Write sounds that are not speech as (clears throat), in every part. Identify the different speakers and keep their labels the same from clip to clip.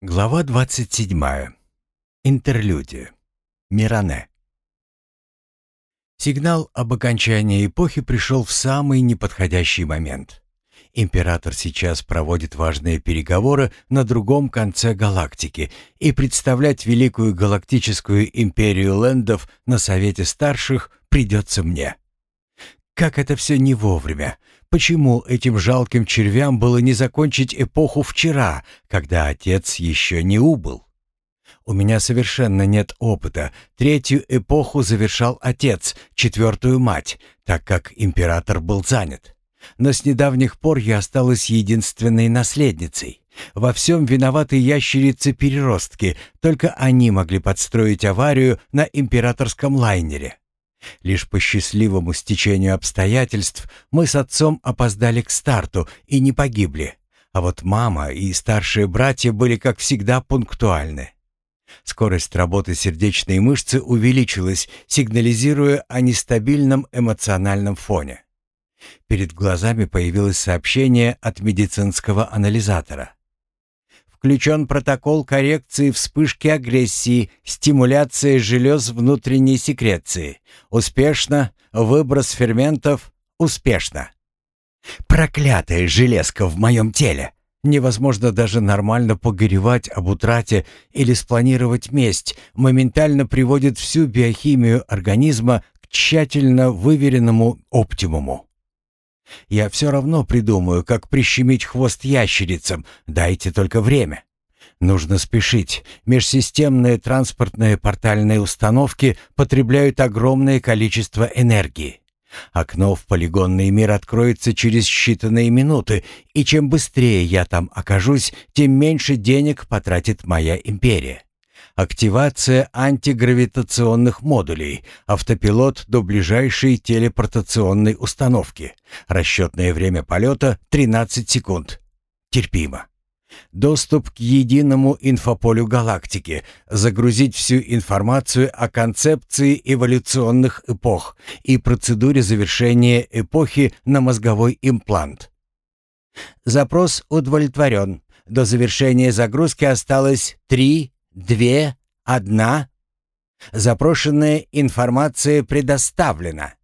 Speaker 1: Глава 27. Интерлюдия. Миране. Сигнал об окончании эпохи пришел в самый неподходящий момент. Император сейчас проводит важные переговоры на другом конце галактики, и представлять Великую Галактическую Империю Лендов на Совете Старших придется мне. Как это все не вовремя. Почему этим жалким червям было не закончить эпоху вчера, когда отец еще не убыл? У меня совершенно нет опыта. Третью эпоху завершал отец, четвертую мать, так как император был занят. Но с недавних пор я осталась единственной наследницей. Во всем виноваты ящерицы-переростки, только они могли подстроить аварию на императорском лайнере. Лишь по счастливому стечению обстоятельств мы с отцом опоздали к старту и не погибли, а вот мама и старшие братья были, как всегда, пунктуальны. Скорость работы сердечной мышцы увеличилась, сигнализируя о нестабильном эмоциональном фоне. Перед глазами появилось сообщение от медицинского анализатора. Включен протокол коррекции вспышки агрессии, стимуляция желез внутренней секреции. Успешно. Выброс ферментов. Успешно. Проклятая железка в моем теле. Невозможно даже нормально погоревать об утрате или спланировать месть. Моментально приводит всю биохимию организма к тщательно выверенному оптимуму. Я все равно придумаю, как прищемить хвост ящерицам, дайте только время. Нужно спешить. Межсистемные транспортные портальные установки потребляют огромное количество энергии. Окно в полигонный мир откроется через считанные минуты, и чем быстрее я там окажусь, тем меньше денег потратит моя империя. Активация антигравитационных модулей. Автопилот до ближайшей телепортационной установки. Расчетное время полета 13 секунд. Терпимо. Доступ к единому инфополю галактики, загрузить всю информацию о концепции эволюционных эпох и процедуре завершения эпохи на мозговой имплант. Запрос удовлетворен. До завершения загрузки осталось 3, две, одна. Запрошенная информация предоставлена.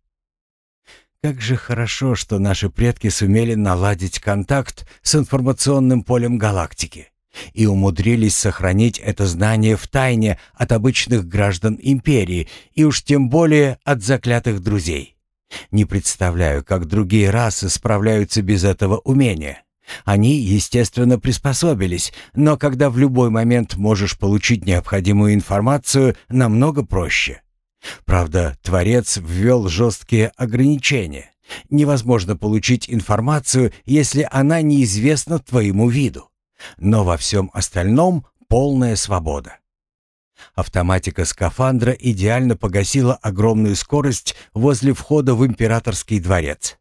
Speaker 1: Как же хорошо, что наши предки сумели наладить контакт с информационным полем галактики и умудрились сохранить это знание в тайне от обычных граждан империи и уж тем более от заклятых друзей. Не представляю, как другие расы справляются без этого умения. Они, естественно, приспособились, но когда в любой момент можешь получить необходимую информацию, намного проще. Правда, Творец ввел жесткие ограничения. Невозможно получить информацию, если она неизвестна твоему виду. Но во всем остальном полная свобода. Автоматика скафандра идеально погасила огромную скорость возле входа в императорский дворец.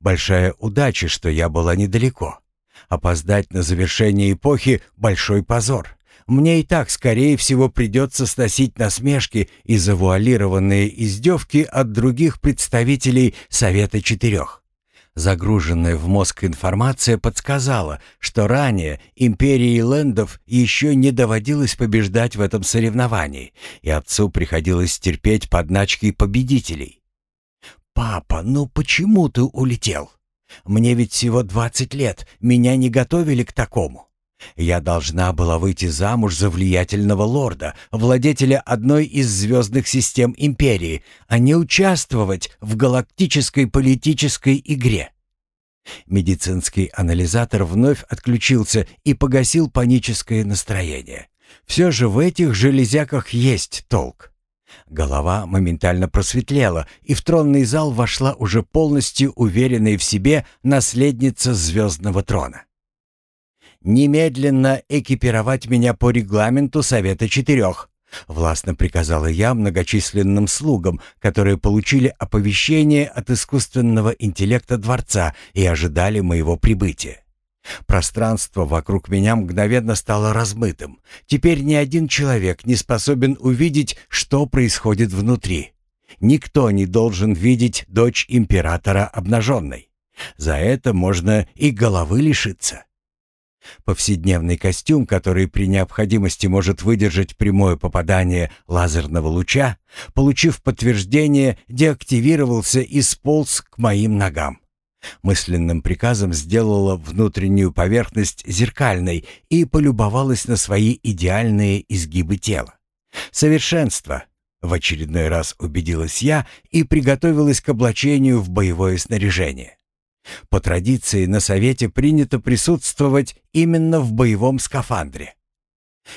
Speaker 1: Большая удача, что я была недалеко. Опоздать на завершение эпохи — большой позор. Мне и так, скорее всего, придется сносить насмешки и завуалированные издевки от других представителей Совета Четырех. Загруженная в мозг информация подсказала, что ранее империи лендов еще не доводилось побеждать в этом соревновании, и отцу приходилось терпеть подначки победителей. «Папа, ну почему ты улетел?» Мне ведь всего двадцать лет, меня не готовили к такому. Я должна была выйти замуж за влиятельного лорда, владетеля одной из звездных систем Империи, а не участвовать в галактической политической игре. Медицинский анализатор вновь отключился и погасил паническое настроение. Все же в этих железяках есть толк. Голова моментально просветлела, и в тронный зал вошла уже полностью уверенная в себе наследница звездного трона. «Немедленно экипировать меня по регламенту Совета Четырех», — властно приказала я многочисленным слугам, которые получили оповещение от искусственного интеллекта дворца и ожидали моего прибытия. Пространство вокруг меня мгновенно стало размытым. Теперь ни один человек не способен увидеть, что происходит внутри. Никто не должен видеть дочь императора обнаженной. За это можно и головы лишиться. Повседневный костюм, который при необходимости может выдержать прямое попадание лазерного луча, получив подтверждение, деактивировался и сполз к моим ногам. Мысленным приказом сделала внутреннюю поверхность зеркальной и полюбовалась на свои идеальные изгибы тела. Совершенство, в очередной раз убедилась я и приготовилась к облачению в боевое снаряжение. По традиции на совете принято присутствовать именно в боевом скафандре.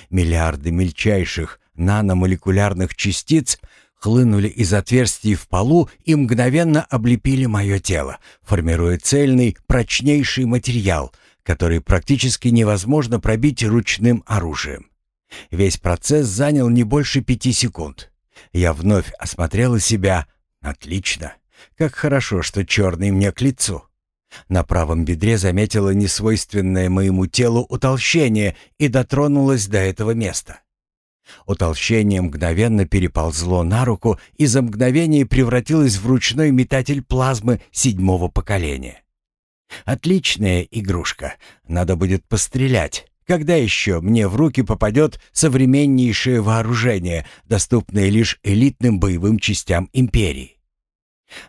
Speaker 1: Миллиарды мельчайших наномолекулярных частиц хлынули из отверстий в полу и мгновенно облепили мое тело, формируя цельный, прочнейший материал, который практически невозможно пробить ручным оружием. Весь процесс занял не больше пяти секунд. Я вновь осмотрела себя. Отлично. Как хорошо, что черный мне к лицу. На правом бедре заметила несвойственное моему телу утолщение и дотронулась до этого места. Утолщение мгновенно переползло на руку и за мгновение превратилось в ручной метатель плазмы седьмого поколения. Отличная игрушка. Надо будет пострелять. Когда еще мне в руки попадет современнейшее вооружение, доступное лишь элитным боевым частям империи?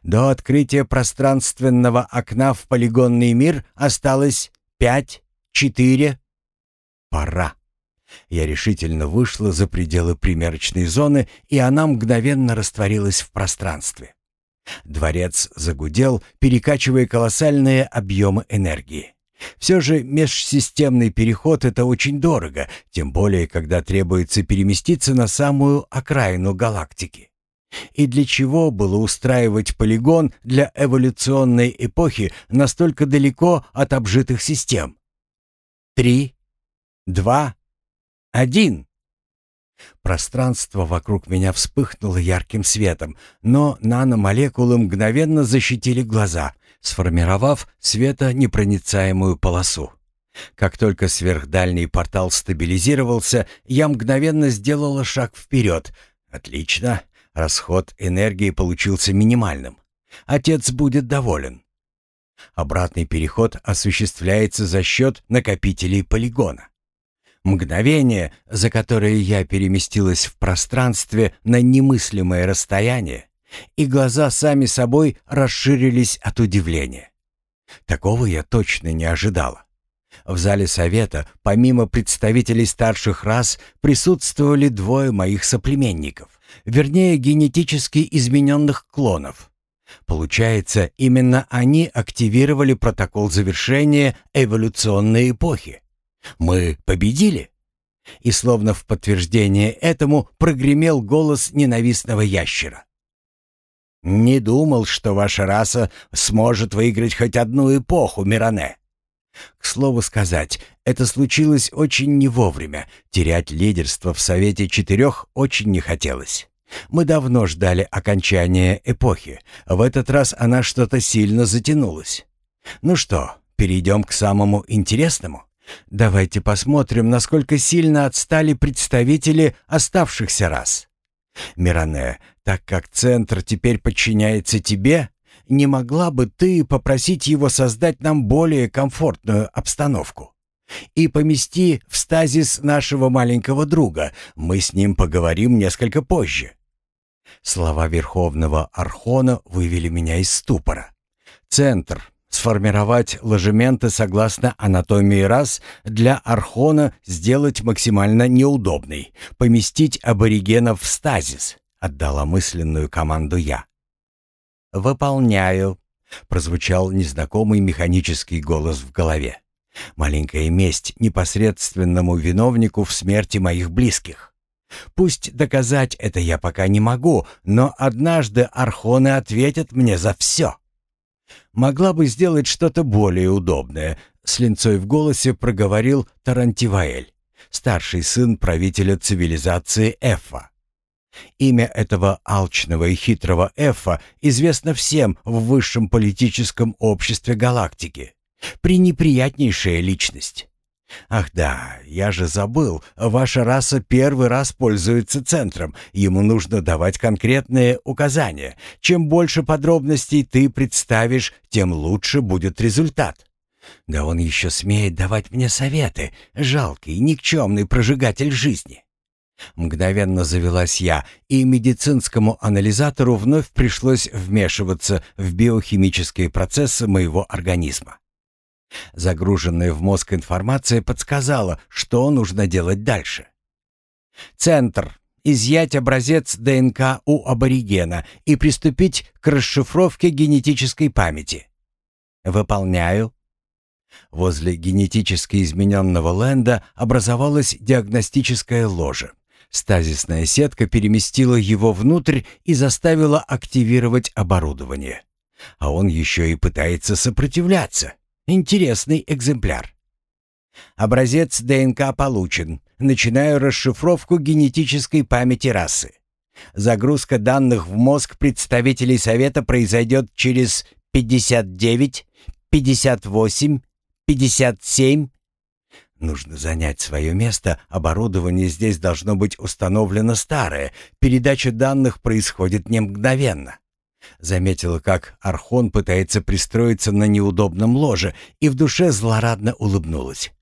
Speaker 1: До открытия пространственного окна в полигонный мир осталось пять, четыре. Пора. Я решительно вышла за пределы примерочной зоны, и она мгновенно растворилась в пространстве. Дворец загудел, перекачивая колоссальные объемы энергии. Все же межсистемный переход — это очень дорого, тем более, когда требуется переместиться на самую окраину галактики. И для чего было устраивать полигон для эволюционной эпохи настолько далеко от обжитых систем? Три, два, один. Пространство вокруг меня вспыхнуло ярким светом, но наномолекулы мгновенно защитили глаза, сформировав светонепроницаемую полосу. Как только сверхдальний портал стабилизировался, я мгновенно сделала шаг вперед. Отлично, расход энергии получился минимальным. Отец будет доволен. Обратный переход осуществляется за счет накопителей полигона. Мгновение, за которое я переместилась в пространстве на немыслимое расстояние, и глаза сами собой расширились от удивления. Такого я точно не ожидала. В зале совета, помимо представителей старших рас, присутствовали двое моих соплеменников, вернее, генетически измененных клонов. Получается, именно они активировали протокол завершения эволюционной эпохи. Мы победили?» И словно в подтверждение этому прогремел голос ненавистного ящера. «Не думал, что ваша раса сможет выиграть хоть одну эпоху, Миране. К слову сказать, это случилось очень не вовремя. Терять лидерство в Совете Четырех очень не хотелось. Мы давно ждали окончания эпохи. В этот раз она что-то сильно затянулась. Ну что, перейдем к самому интересному? Давайте посмотрим, насколько сильно отстали представители оставшихся рас. Миране, так как центр теперь подчиняется тебе, не могла бы ты попросить его создать нам более комфортную обстановку? И помести в стазис нашего маленького друга. Мы с ним поговорим несколько позже. Слова Верховного Архона вывели меня из ступора. Центр, Сформировать ложементы согласно анатомии рас для Архона сделать максимально неудобной, поместить аборигенов в стазис, отдала мысленную команду я. «Выполняю», — прозвучал незнакомый механический голос в голове. «Маленькая месть непосредственному виновнику в смерти моих близких. Пусть доказать это я пока не могу, но однажды архоны ответят мне за все». Могла бы сделать что-то более удобное, с линцой в голосе проговорил Тарантиваэль, старший сын правителя цивилизации Эфа. Имя этого алчного и хитрого Эфа известно всем в высшем политическом обществе галактики. Пренеприятнейшая личность. «Ах да, я же забыл, ваша раса первый раз пользуется центром, ему нужно давать конкретные указания. Чем больше подробностей ты представишь, тем лучше будет результат. Да он еще смеет давать мне советы, жалкий, никчемный прожигатель жизни. Мгновенно завелась я, и медицинскому анализатору вновь пришлось вмешиваться в биохимические процессы моего организма. Загруженная в мозг информация подсказала, что нужно делать дальше. Центр. Изъять образец ДНК у аборигена и приступить к расшифровке генетической памяти. Выполняю. Возле генетически измененного Лэнда образовалась диагностическая ложа. Стазисная сетка переместила его внутрь и заставила активировать оборудование. А он еще и пытается сопротивляться. Интересный экземпляр. Образец ДНК получен. Начинаю расшифровку генетической памяти расы. Загрузка данных в мозг представителей Совета произойдет через 59, 58, 57. Нужно занять свое место, оборудование здесь должно быть установлено старое, передача данных происходит не мгновенно. Заметила, как Архон пытается пристроиться на неудобном ложе, и в душе злорадно улыбнулась.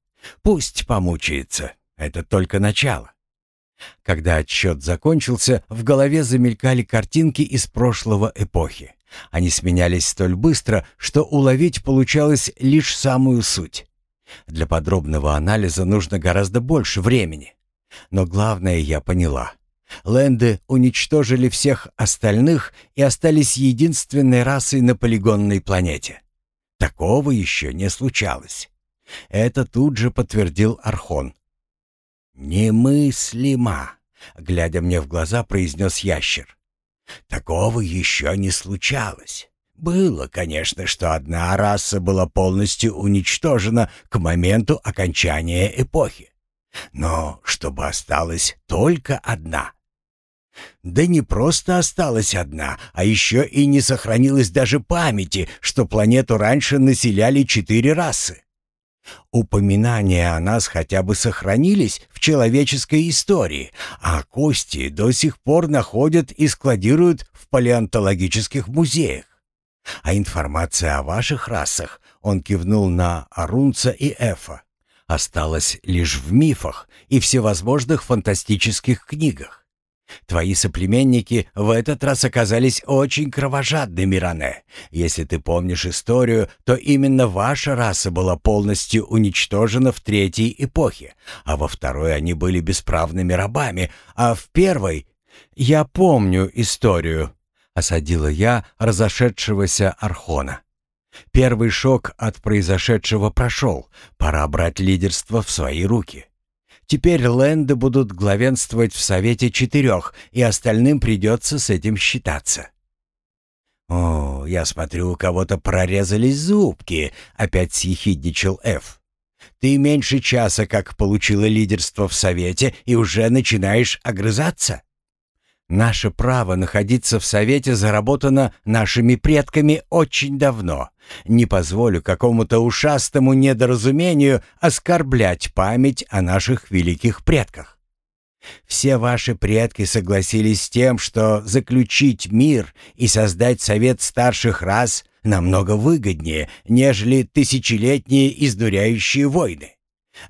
Speaker 1: Пусть помучается, это только начало. Когда отсчет закончился, в голове замелькали картинки из прошлого эпохи. Они сменялись столь быстро, что уловить получалось лишь самую суть. Для подробного анализа нужно гораздо больше времени. Но главное я поняла. Лэнды уничтожили всех остальных и остались единственной расой на полигонной планете. Такого еще не случалось. Это тут же подтвердил Архон. «Немыслимо!» — глядя мне в глаза, произнес ящер. «Такого еще не случалось. Было, конечно, что одна раса была полностью уничтожена к моменту окончания эпохи. Но чтобы осталась только одна. Да не просто осталась одна, а еще и не сохранилась даже памяти, что планету раньше населяли четыре расы. Упоминания о нас хотя бы сохранились в человеческой истории, а кости до сих пор находят и складируют в палеонтологических музеях. А информация о ваших расах, он кивнул на Арунца и Эфа, осталась лишь в мифах и всевозможных фантастических книгах. Твои соплеменники в этот раз оказались очень кровожадными, Ране. Если ты помнишь историю, то именно ваша раса была полностью уничтожена в третьей эпохе, а во второй они были бесправными рабами, а в первой... Я помню историю, осадила я разошедшегося Архона. Первый шок от произошедшего прошел, пора брать лидерство в свои руки. Теперь Лэнды будут главенствовать в Совете Четырех, и остальным придется с этим считаться. «О, я смотрю, у кого-то прорезались зубки», — опять съехидничал Эф. «Ты меньше часа как получила лидерство в Совете и уже начинаешь огрызаться?» Наше право находиться в Совете заработано нашими предками очень давно. Не позволю какому-то ушастому недоразумению оскорблять память о наших великих предках. Все ваши предки согласились с тем, что заключить мир и создать совет старших рас намного выгоднее, нежели тысячелетние издуряющие войны.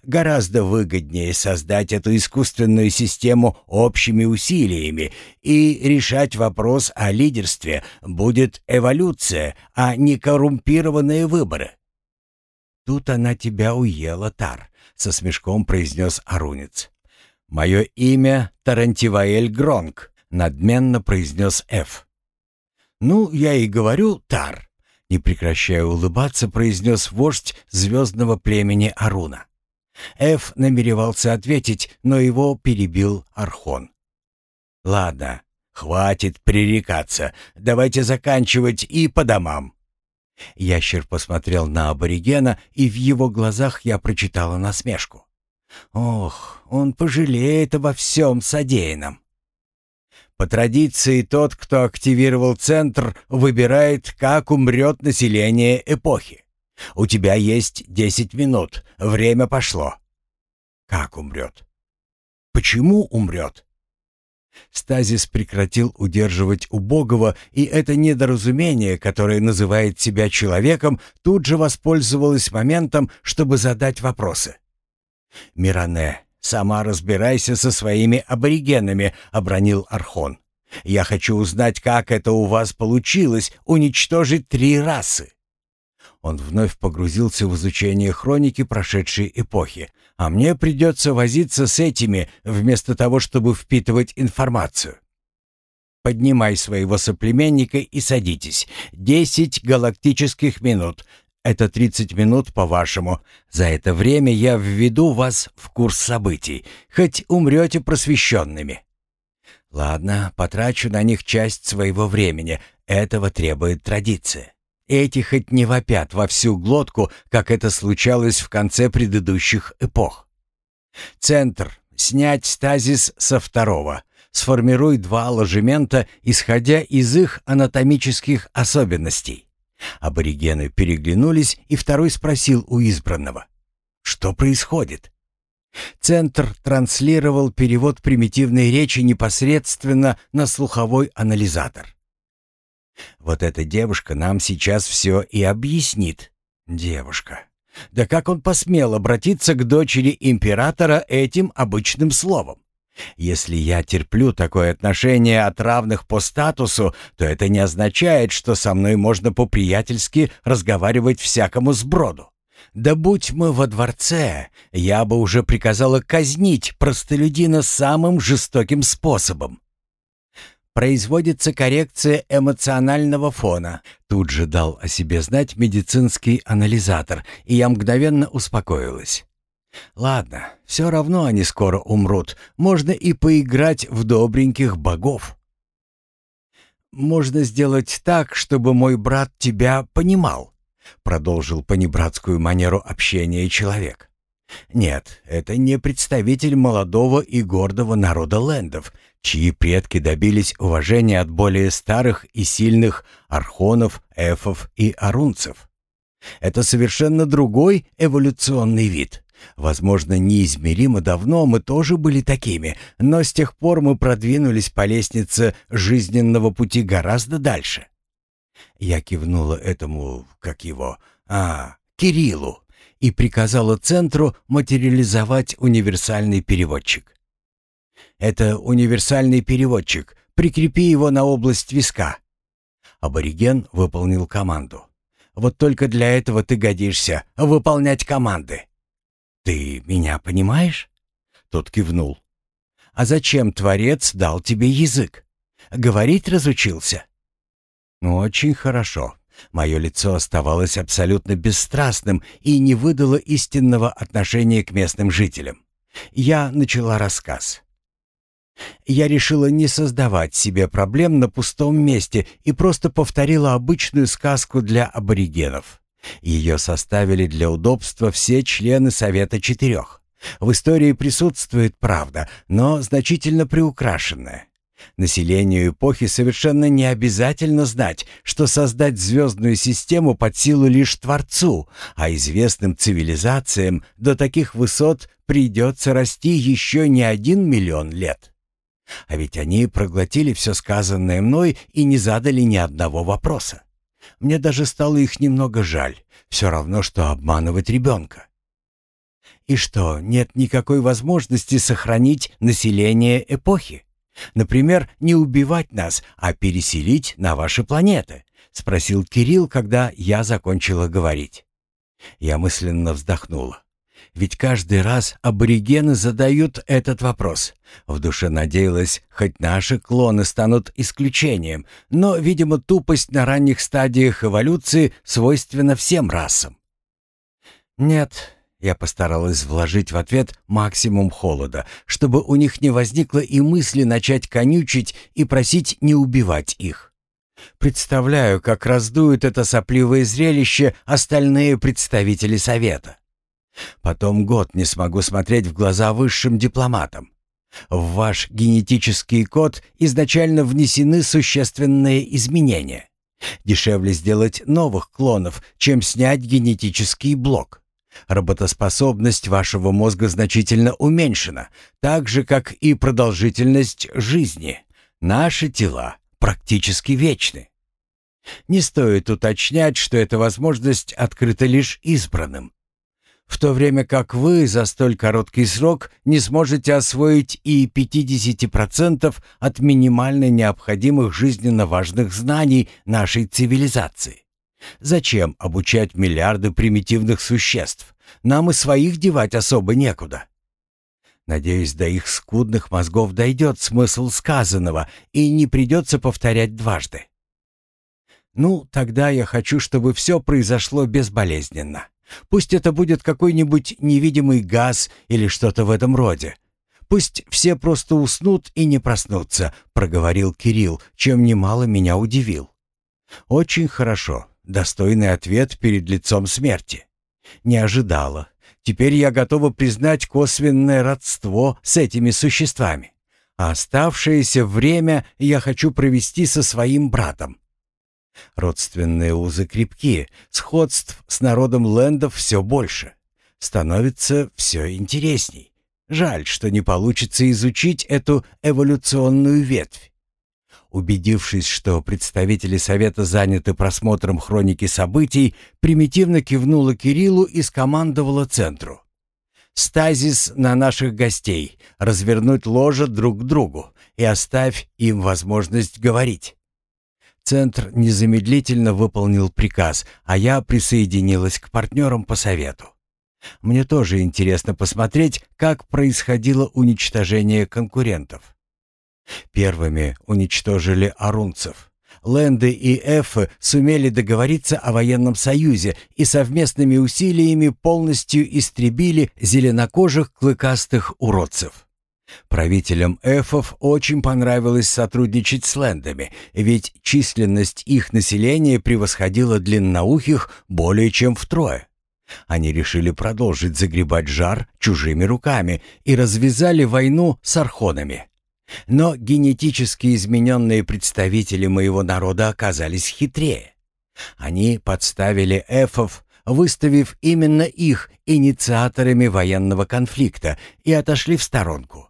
Speaker 1: Гораздо выгоднее создать эту искусственную систему общими усилиями, и решать вопрос о лидерстве будет эволюция, а не коррумпированные выборы. «Тут она тебя уела, Тар», — со смешком произнес Арунец. «Мое имя Тарантиваэль Гронг», — надменно произнес Эф. «Ну, я и говорю, Тар», — не прекращая улыбаться, произнес вождь звездного племени Аруна. Эф намеревался ответить, но его перебил Архон. «Ладно, хватит пререкаться. Давайте заканчивать и по домам». Ящер посмотрел на аборигена, и в его глазах я прочитала насмешку. «Ох, он пожалеет обо всем содеянном». По традиции, тот, кто активировал центр, выбирает, как умрет население эпохи. У тебя есть десять минут. Время пошло. Как умрет? Почему умрет? Стазис прекратил удерживать убогого, и это недоразумение, которое называет себя человеком, тут же воспользовалось моментом, чтобы задать вопросы. «Миране, сама разбирайся со своими аборигенами», — обронил Архон. «Я хочу узнать, как это у вас получилось уничтожить три расы». Он вновь погрузился в изучение хроники прошедшей эпохи, а мне придется возиться с этими, вместо того, чтобы впитывать информацию. Поднимай своего соплеменника и садитесь. Десять галактических минут. Это тридцать минут, по-вашему. За это время я введу вас в курс событий, хоть умрете просвещенными. Ладно, потрачу на них часть своего времени. Этого требует традиция. Эти хоть не вопят во всю глотку, как это случалось в конце предыдущих эпох. Центр. Снять стазис со второго. Сформируй два ложемента, исходя из их анатомических особенностей. Аборигены переглянулись, и второй спросил у избранного. «Что происходит?» Центр транслировал перевод примитивной речи непосредственно на слуховой анализатор. Вот эта девушка нам сейчас все и объяснит. Девушка. Да как он посмел обратиться к дочери императора этим обычным словом? Если я терплю такое отношение от равных по статусу, то это не означает, что со мной можно по-приятельски разговаривать всякому сброду. Да будь мы во дворце, я бы уже приказала казнить простолюдина самым жестоким способом. Производится коррекция эмоционального фона. Тут же дал о себе знать медицинский анализатор, и я мгновенно успокоилась. Ладно, все равно они скоро умрут. Можно и поиграть в добреньких богов. Можно сделать так, чтобы мой брат тебя понимал, продолжил понебратскую манеру общения человек. Нет, это не представитель молодого и гордого народа лендов, чьи предки добились уважения от более старых и сильных архонов, эфов и арунцев. Это совершенно другой эволюционный вид. Возможно, неизмеримо давно мы тоже были такими, но с тех пор мы продвинулись по лестнице жизненного пути гораздо дальше. Я кивнула этому, как его, а, Кириллу, и приказала центру материализовать универсальный переводчик. Это универсальный переводчик. Прикрепи его на область виска. Абориген выполнил команду. Вот только для этого ты годишься выполнять команды. Ты меня понимаешь? Тот кивнул. А зачем Творец дал тебе язык? Говорить разучился? Очень хорошо. Мое лицо оставалось абсолютно бесстрастным и не выдало истинного отношения к местным жителям. Я начала рассказ. Я решила не создавать себе проблем на пустом месте и просто повторила обычную сказку для аборигенов. Ее составили для удобства все члены Совета Четырех. В истории присутствует правда, но значительно приукрашенная. Населению эпохи совершенно не обязательно знать, что создать звездную систему под силу лишь Творцу, а известным цивилизациям до таких высот придется расти еще не один миллион лет. А ведь они проглотили все сказанное мной и не задали ни одного вопроса. Мне даже стало их немного жаль, все равно, что обманывать ребенка. И что, нет никакой возможности сохранить население эпохи? Например, не убивать нас, а переселить на ваши планеты?» — спросил Кирилл, когда я закончила говорить. Я мысленно вздохнула. Ведь каждый раз аборигены задают этот вопрос. В душе надеялась, хоть наши клоны станут исключением, но, видимо, тупость на ранних стадиях эволюции свойственна всем расам. «Нет, я постаралась вложить в ответ максимум холода, чтобы у них не возникло и мысли начать конючить и просить не убивать их. Представляю, как раздуют это сопливое зрелище остальные представители Совета. Потом год не смогу смотреть в глаза высшим дипломатам. В ваш генетический код изначально внесены существенные изменения. Дешевле сделать новых клонов, чем снять генетический блок. Работоспособность вашего мозга значительно уменьшена, так же, как и продолжительность жизни. Наши тела практически вечны. Не стоит уточнять, что эта возможность открыта лишь избранным. В то время как вы за столь короткий срок не сможете освоить и 50% от минимально необходимых жизненно важных знаний нашей цивилизации. Зачем обучать миллиарды примитивных существ? Нам и своих девать особо некуда. Надеюсь, до их скудных мозгов дойдет смысл сказанного и не придется повторять дважды. Ну, тогда я хочу, чтобы все произошло безболезненно. Пусть это будет какой-нибудь невидимый газ или что-то в этом роде. Пусть все просто уснут и не проснутся, проговорил Кирилл, чем немало меня удивил. Очень хорошо. Достойный ответ перед лицом смерти. Не ожидала. Теперь я готова признать косвенное родство с этими существами. А оставшееся время я хочу провести со своим братом. Родственные узы крепки, сходств с народом лендов все больше. Становится все интересней. Жаль, что не получится изучить эту эволюционную ветвь. Убедившись, что представители совета заняты просмотром хроники событий, примитивно кивнула Кириллу и скомандовала центру. «Стазис на наших гостей, развернуть ложе друг к другу и оставь им возможность говорить». Центр незамедлительно выполнил приказ, а я присоединилась к партнерам по совету. Мне тоже интересно посмотреть, как происходило уничтожение конкурентов. Первыми уничтожили арунцев. Ленды и Эфы сумели договориться о военном союзе и совместными усилиями полностью истребили зеленокожих клыкастых уродцев. Правителям Эфов очень понравилось сотрудничать с Лендами, ведь численность их населения превосходила длинноухих более чем втрое. Они решили продолжить загребать жар чужими руками и развязали войну с архонами. Но генетически измененные представители моего народа оказались хитрее. Они подставили эфов, выставив именно их инициаторами военного конфликта и отошли в сторонку.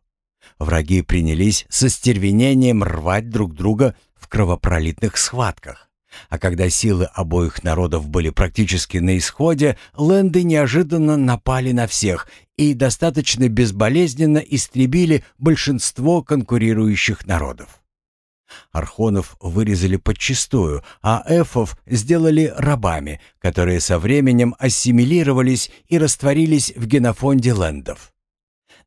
Speaker 1: Враги принялись со стервенением рвать друг друга в кровопролитных схватках. А когда силы обоих народов были практически на исходе, ленды неожиданно напали на всех и достаточно безболезненно истребили большинство конкурирующих народов. Архонов вырезали подчистую, а эфов сделали рабами, которые со временем ассимилировались и растворились в генофонде лендов.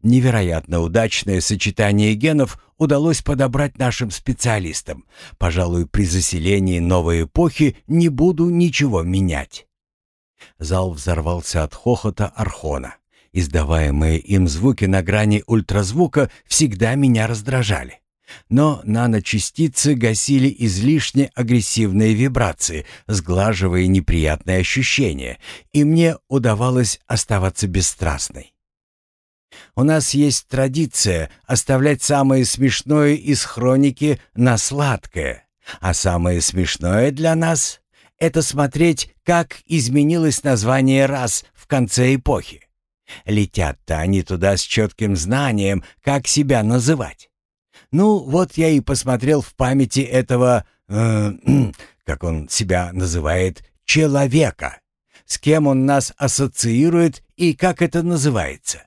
Speaker 1: Невероятно удачное сочетание генов удалось подобрать нашим специалистам. Пожалуй, при заселении новой эпохи не буду ничего менять. Зал взорвался от хохота Архона. Издаваемые им звуки на грани ультразвука всегда меня раздражали. Но наночастицы гасили излишне агрессивные вибрации, сглаживая неприятные ощущения, и мне удавалось оставаться бесстрастной. У нас есть традиция оставлять самое смешное из хроники на сладкое, а самое смешное для нас — это смотреть, как изменилось название рас в конце эпохи. Летят-то они туда с четким знанием, как себя называть. Ну, вот я и посмотрел в памяти этого, э, (clears throat) как он себя называет, человека. С кем он нас ассоциирует и как это называется.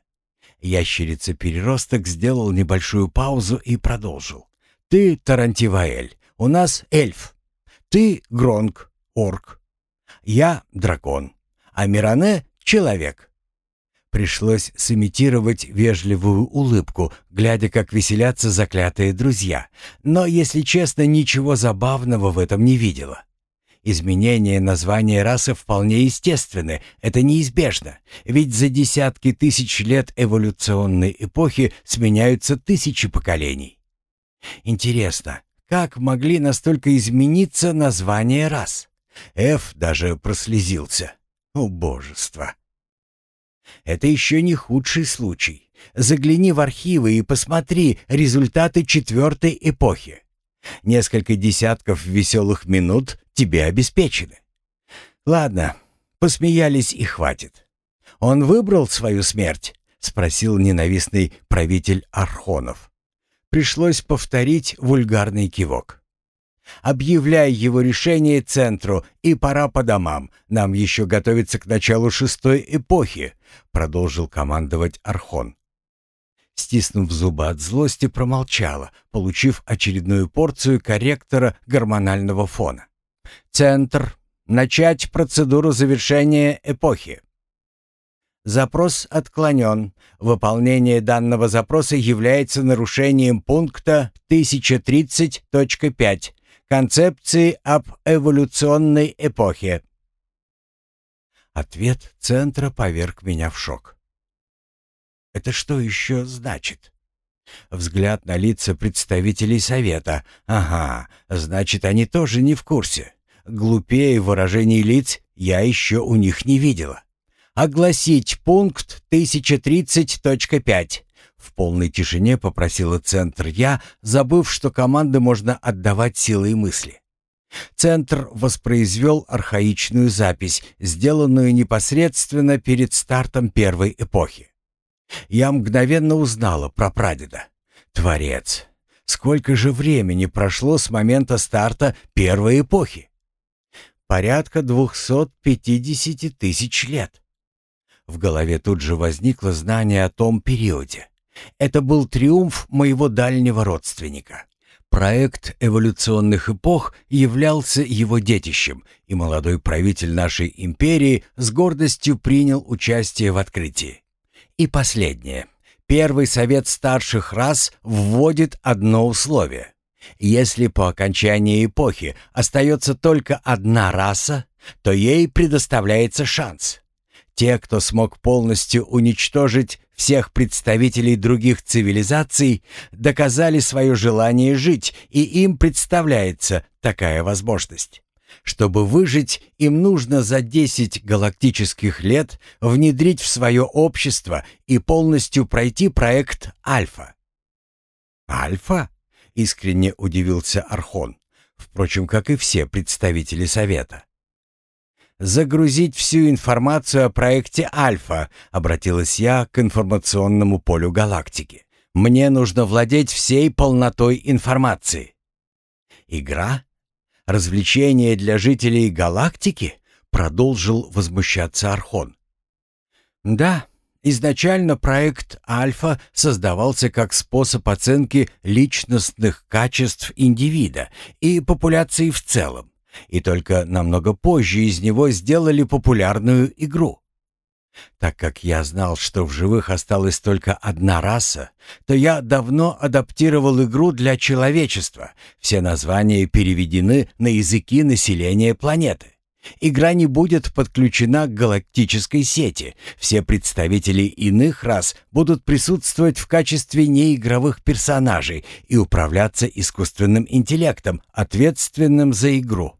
Speaker 1: Ящерица-переросток сделал небольшую паузу и продолжил. «Ты Тарантиваэль, у нас эльф. Ты Гронг, орк. Я дракон, а Миране — человек». Пришлось сымитировать вежливую улыбку, глядя, как веселятся заклятые друзья. Но, если честно, ничего забавного в этом не видела. Изменение названия расы вполне естественны, это неизбежно, ведь за десятки тысяч лет эволюционной эпохи сменяются тысячи поколений. Интересно, как могли настолько измениться названия рас? Эф даже прослезился. Убожество. Это еще не худший случай. Загляни в архивы и посмотри результаты четвертой эпохи. Несколько десятков веселых минут тебе обеспечены. Ладно, посмеялись и хватит. Он выбрал свою смерть?» — спросил ненавистный правитель Архонов. Пришлось повторить вульгарный кивок. «Объявляй его решение центру, и пора по домам. Нам еще готовиться к началу шестой эпохи», — продолжил командовать Архон. Стиснув зубы от злости, промолчала, получив очередную порцию корректора гормонального фона. «Центр. Начать процедуру завершения эпохи». Запрос отклонен. Выполнение данного запроса является нарушением пункта 1030.5 концепции об эволюционной эпохе. Ответ центра поверг меня в шок. Это что еще значит? Взгляд на лица представителей совета. Ага, значит, они тоже не в курсе. Глупее выражений лиц я еще у них не видела. «Огласить пункт 1030.5». В полной тишине попросила Центр я, забыв, что команды можно отдавать силой мысли. Центр воспроизвел архаичную запись, сделанную непосредственно перед стартом первой эпохи. Я мгновенно узнала про прадеда. Творец. Сколько же времени прошло с момента старта первой эпохи? Порядка 250 тысяч лет. В голове тут же возникло знание о том периоде. Это был триумф моего дальнего родственника. Проект эволюционных эпох являлся его детищем, и молодой правитель нашей империи с гордостью принял участие в открытии. И последнее. Первый совет старших рас вводит одно условие. Если по окончании эпохи остается только одна раса, то ей предоставляется шанс. Те, кто смог полностью уничтожить всех представителей других цивилизаций, доказали свое желание жить, и им представляется такая возможность. Чтобы выжить, им нужно за 10 галактических лет внедрить в свое общество и полностью пройти проект «Альфа». «Альфа?» — искренне удивился Архон, впрочем, как и все представители Совета загрузить всю информацию о проекте «Альфа», обратилась я к информационному полю галактики. Мне нужно владеть всей полнотой информации. Игра? Развлечение для жителей галактики? Продолжил возмущаться Архон. Да, изначально проект «Альфа» создавался как способ оценки личностных качеств индивида и популяции в целом и только намного позже из него сделали популярную игру. Так как я знал, что в живых осталась только одна раса, то я давно адаптировал игру для человечества. Все названия переведены на языки населения планеты. Игра не будет подключена к галактической сети. Все представители иных рас будут присутствовать в качестве неигровых персонажей и управляться искусственным интеллектом, ответственным за игру.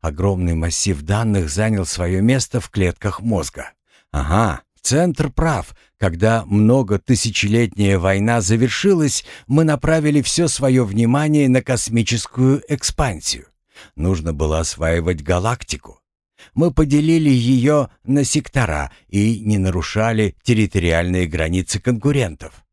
Speaker 1: Огромный массив данных занял свое место в клетках мозга. Ага, центр прав. Когда многотысячелетняя война завершилась, мы направили все свое внимание на космическую экспансию. Нужно было осваивать галактику. Мы поделили ее на сектора и не нарушали территориальные границы конкурентов.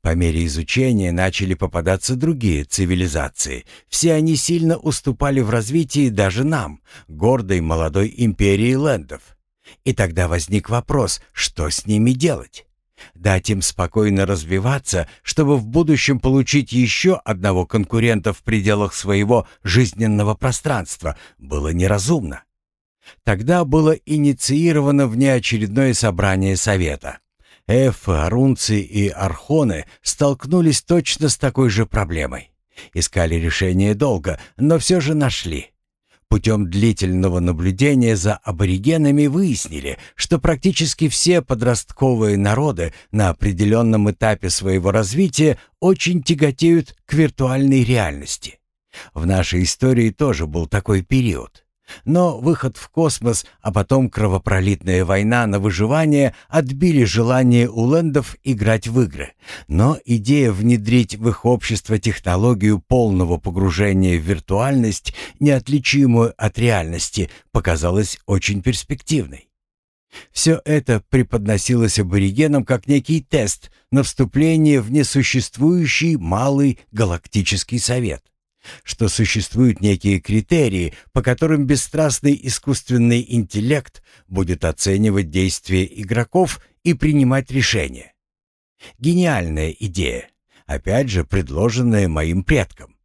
Speaker 1: По мере изучения начали попадаться другие цивилизации. Все они сильно уступали в развитии даже нам, гордой молодой империи лендов. И тогда возник вопрос, что с ними делать? Дать им спокойно развиваться, чтобы в будущем получить еще одного конкурента в пределах своего жизненного пространства, было неразумно. Тогда было инициировано внеочередное собрание Совета. Эфы, Арунцы и Архоны столкнулись точно с такой же проблемой. Искали решение долго, но все же нашли. Путем длительного наблюдения за аборигенами выяснили, что практически все подростковые народы на определенном этапе своего развития очень тяготеют к виртуальной реальности. В нашей истории тоже был такой период. Но выход в космос, а потом кровопролитная война на выживание отбили желание у лендов играть в игры. Но идея внедрить в их общество технологию полного погружения в виртуальность, неотличимую от реальности, показалась очень перспективной. Все это преподносилось аборигенам как некий тест на вступление в несуществующий малый галактический совет, что существуют некие критерии, по которым бесстрастный искусственный интеллект будет оценивать действия игроков и принимать решения. Гениальная идея, опять же предложенная моим предкам.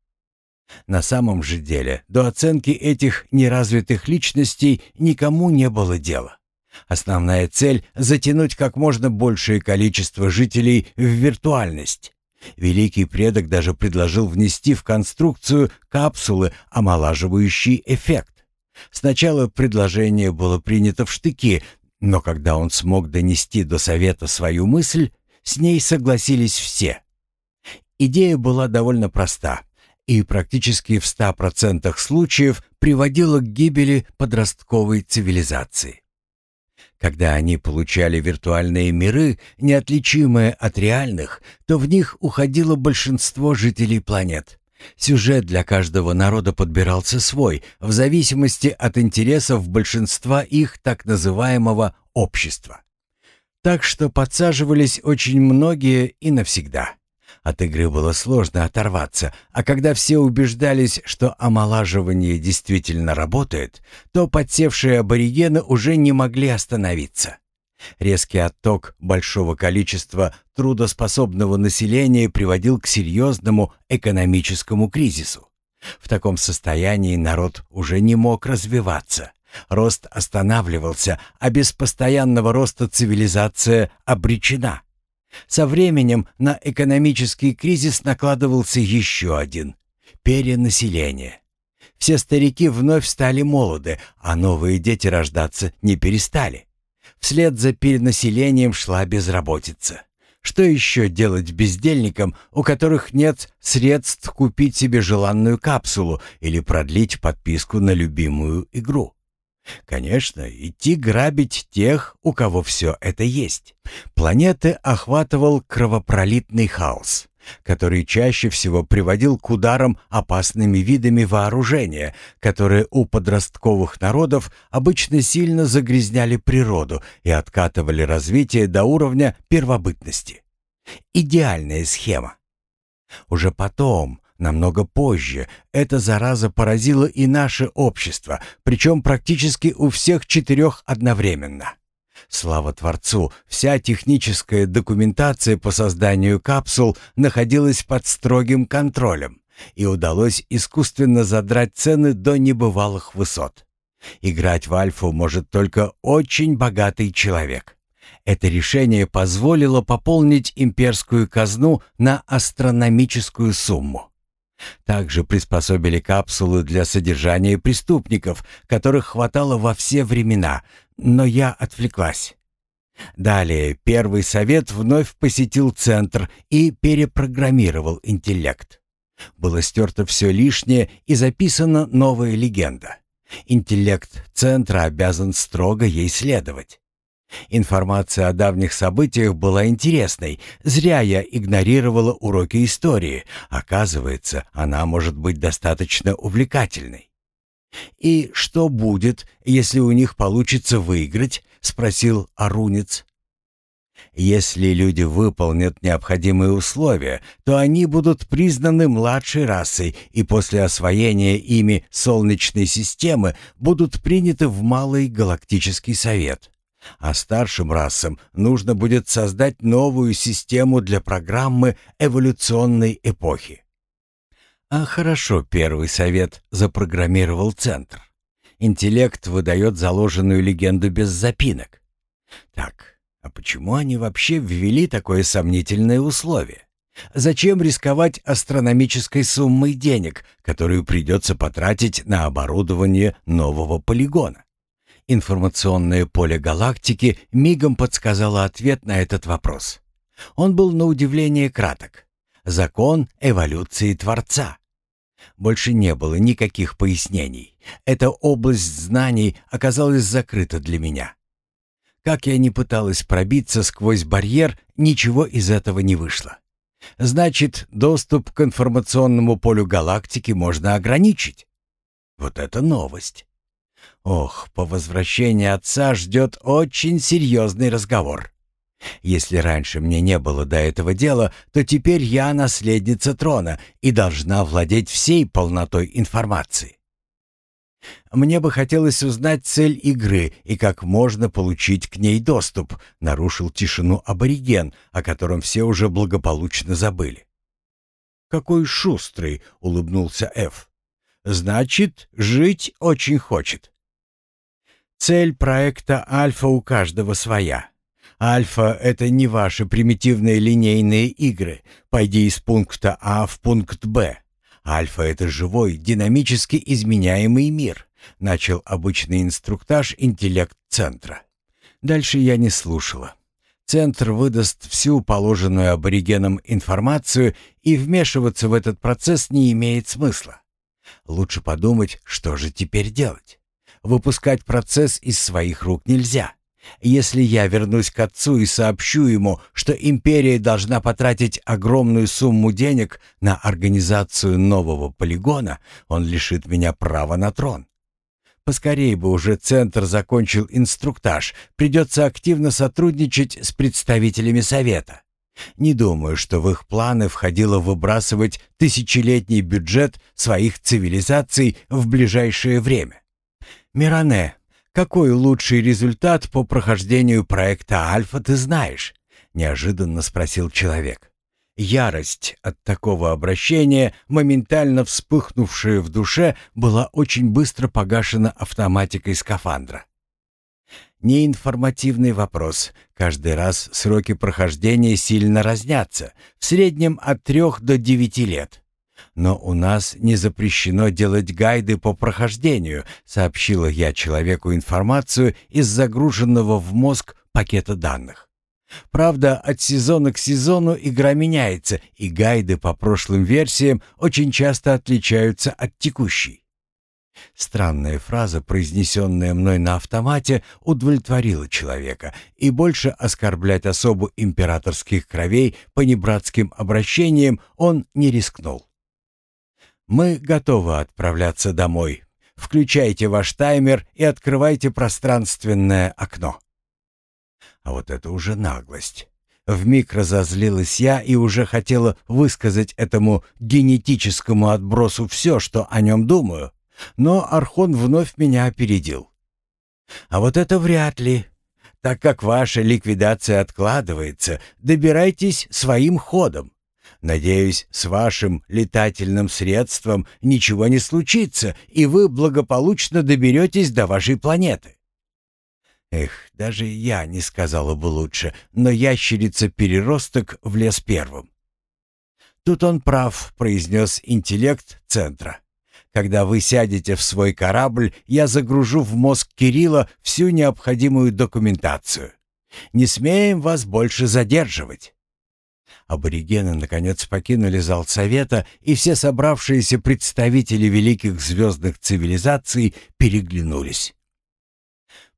Speaker 1: На самом же деле до оценки этих неразвитых личностей никому не было дела. Основная цель — затянуть как можно большее количество жителей в виртуальность. Великий предок даже предложил внести в конструкцию капсулы омолаживающий эффект. Сначала предложение было принято в штыки, но когда он смог донести до совета свою мысль, с ней согласились все. Идея была довольно проста и практически в 100% случаев приводила к гибели подростковой цивилизации. Когда они получали виртуальные миры, неотличимые от реальных, то в них уходило большинство жителей планет. Сюжет для каждого народа подбирался свой, в зависимости от интересов большинства их так называемого общества. Так что подсаживались очень многие и навсегда. От игры было сложно оторваться, а когда все убеждались, что омолаживание действительно работает, то подсевшие аборигены уже не могли остановиться. Резкий отток большого количества трудоспособного населения приводил к серьезному экономическому кризису. В таком состоянии народ уже не мог развиваться. Рост останавливался, а без постоянного роста цивилизация обречена. Со временем на экономический кризис накладывался еще один – перенаселение. Все старики вновь стали молоды, а новые дети рождаться не перестали. Вслед за перенаселением шла безработица. Что еще делать бездельникам, у которых нет средств купить себе желанную капсулу или продлить подписку на любимую игру? Конечно, идти грабить тех, у кого все это есть. Планеты охватывал кровопролитный хаос, который чаще всего приводил к ударам опасными видами вооружения, которые у подростковых народов обычно сильно загрязняли природу и откатывали развитие до уровня первобытности. Идеальная схема. Уже потом, Намного позже эта зараза поразила и наше общество, причем практически у всех четырех одновременно. Слава Творцу, вся техническая документация по созданию капсул находилась под строгим контролем, и удалось искусственно задрать цены до небывалых высот. Играть в альфу может только очень богатый человек. Это решение позволило пополнить имперскую казну на астрономическую сумму. Также приспособили капсулы для содержания преступников, которых хватало во все времена, но я отвлеклась. Далее первый совет вновь посетил центр и перепрограммировал интеллект. Было стерто все лишнее и записана новая легенда. Интеллект центра обязан строго ей следовать. Информация о давних событиях была интересной. Зря я игнорировала уроки истории. Оказывается, она может быть достаточно увлекательной. «И что будет, если у них получится выиграть?» — спросил Арунец. «Если люди выполнят необходимые условия, то они будут признаны младшей расой и после освоения ими Солнечной системы будут приняты в Малый Галактический Совет. А старшим расам нужно будет создать новую систему для программы эволюционной эпохи. А хорошо первый совет запрограммировал центр. Интеллект выдает заложенную легенду без запинок. Так, а почему они вообще ввели такое сомнительное условие? Зачем рисковать астрономической суммой денег, которую придется потратить на оборудование нового полигона? Информационное поле галактики мигом подсказало ответ на этот вопрос. Он был на удивление краток. Закон эволюции Творца. Больше не было никаких пояснений. Эта область знаний оказалась закрыта для меня. Как я ни пыталась пробиться сквозь барьер, ничего из этого не вышло. Значит, доступ к информационному полю галактики можно ограничить. Вот это новость. Ох, по возвращении отца ждет очень серьезный разговор. Если раньше мне не было до этого дела, то теперь я наследница трона и должна владеть всей полнотой информации. Мне бы хотелось узнать цель игры и как можно получить к ней доступ, нарушил тишину абориген, о котором все уже благополучно забыли. Какой шустрый, улыбнулся Ф. Значит, жить очень хочет. Цель проекта Альфа у каждого своя. Альфа — это не ваши примитивные линейные игры. Пойди из пункта А в пункт Б. Альфа — это живой, динамически изменяемый мир. Начал обычный инструктаж интеллект-центра. Дальше я не слушала. Центр выдаст всю положенную аборигенам информацию, и вмешиваться в этот процесс не имеет смысла. Лучше подумать, что же теперь делать. Выпускать процесс из своих рук нельзя. Если я вернусь к отцу и сообщу ему, что империя должна потратить огромную сумму денег на организацию нового полигона, он лишит меня права на трон. Поскорее бы уже центр закончил инструктаж, придется активно сотрудничать с представителями совета. Не думаю, что в их планы входило выбрасывать тысячелетний бюджет своих цивилизаций в ближайшее время. Миране, какой лучший результат по прохождению проекта Альфа ты знаешь? неожиданно спросил человек. Ярость от такого обращения, моментально вспыхнувшая в душе, была очень быстро погашена автоматикой скафандра. Неинформативный вопрос. Каждый раз сроки прохождения сильно разнятся, в среднем от трех до девяти лет. Но у нас не запрещено делать гайды по прохождению, сообщила я человеку информацию из загруженного в мозг пакета данных. Правда, от сезона к сезону игра меняется, и гайды по прошлым версиям очень часто отличаются от текущей. Странная фраза, произнесенная мной на автомате, удовлетворила человека, и больше оскорблять особу императорских кровей по небратским обращениям он не рискнул. «Мы готовы отправляться домой. Включайте ваш таймер и открывайте пространственное окно». А вот это уже наглость. Вмиг разозлилась я и уже хотела высказать этому генетическому отбросу все, что о нем думаю. Но Архон вновь меня опередил. «А вот это вряд ли. Так как ваша ликвидация откладывается, добирайтесь своим ходом. Надеюсь, с вашим летательным средством ничего не случится, и вы благополучно доберетесь до вашей планеты. Эх, даже я не сказала бы лучше, но ящерица-переросток влез первым. Тут он прав, произнес интеллект центра. Когда вы сядете в свой корабль, я загружу в мозг Кирилла всю необходимую документацию. Не смеем вас больше задерживать. Аборигены, наконец, покинули зал совета, и все собравшиеся представители великих звездных цивилизаций переглянулись.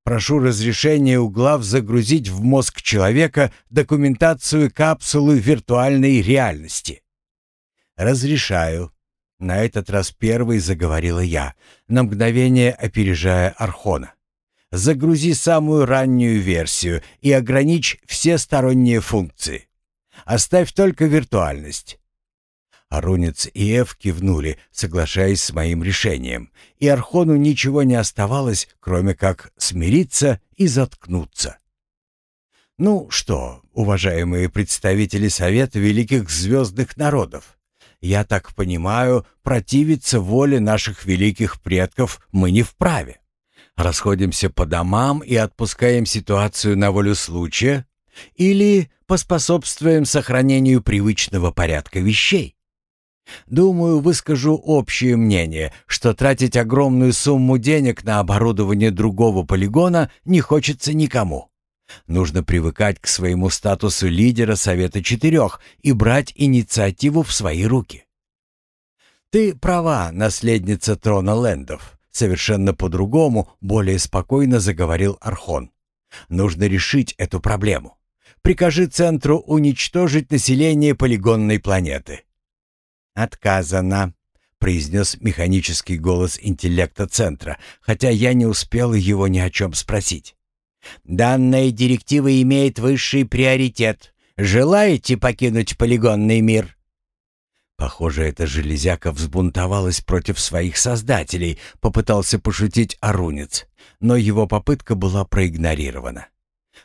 Speaker 1: Прошу разрешения у глав загрузить в мозг человека документацию капсулы виртуальной реальности. Разрешаю. На этот раз первой заговорила я, на мгновение опережая Архона. Загрузи самую раннюю версию и ограничь все сторонние функции. Оставь только виртуальность. Арунец и Эв кивнули, соглашаясь с моим решением, и Архону ничего не оставалось, кроме как смириться и заткнуться. Ну что, уважаемые представители Совета Великих Звездных Народов, я так понимаю, противиться воле наших великих предков мы не вправе. Расходимся по домам и отпускаем ситуацию на волю случая или поспособствуем сохранению привычного порядка вещей. Думаю, выскажу общее мнение, что тратить огромную сумму денег на оборудование другого полигона не хочется никому. Нужно привыкать к своему статусу лидера Совета Четырех и брать инициативу в свои руки. Ты права, наследница трона Лендов. Совершенно по-другому, более спокойно заговорил Архон. Нужно решить эту проблему. Прикажи центру уничтожить население полигонной планеты. «Отказано», — произнес механический голос интеллекта центра, хотя я не успел его ни о чем спросить. «Данная директива имеет высший приоритет. Желаете покинуть полигонный мир?» Похоже, эта железяка взбунтовалась против своих создателей, попытался пошутить Арунец, но его попытка была проигнорирована.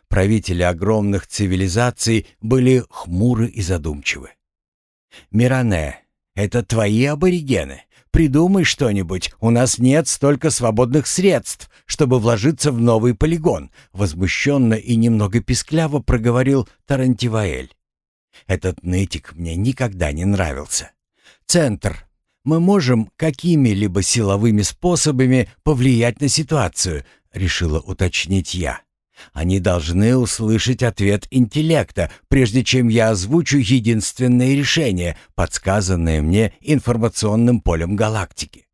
Speaker 1: Правители огромных цивилизаций были хмуры и задумчивы. «Миране, это твои аборигены. Придумай что-нибудь, у нас нет столько свободных средств, чтобы вложиться в новый полигон», возмущенно и немного пискляво проговорил Тарантиваэль. «Этот нытик мне никогда не нравился. Центр. Мы можем какими-либо силовыми способами повлиять на ситуацию», решила уточнить я. Они должны услышать ответ интеллекта, прежде чем я озвучу единственное решение, подсказанное мне информационным полем галактики.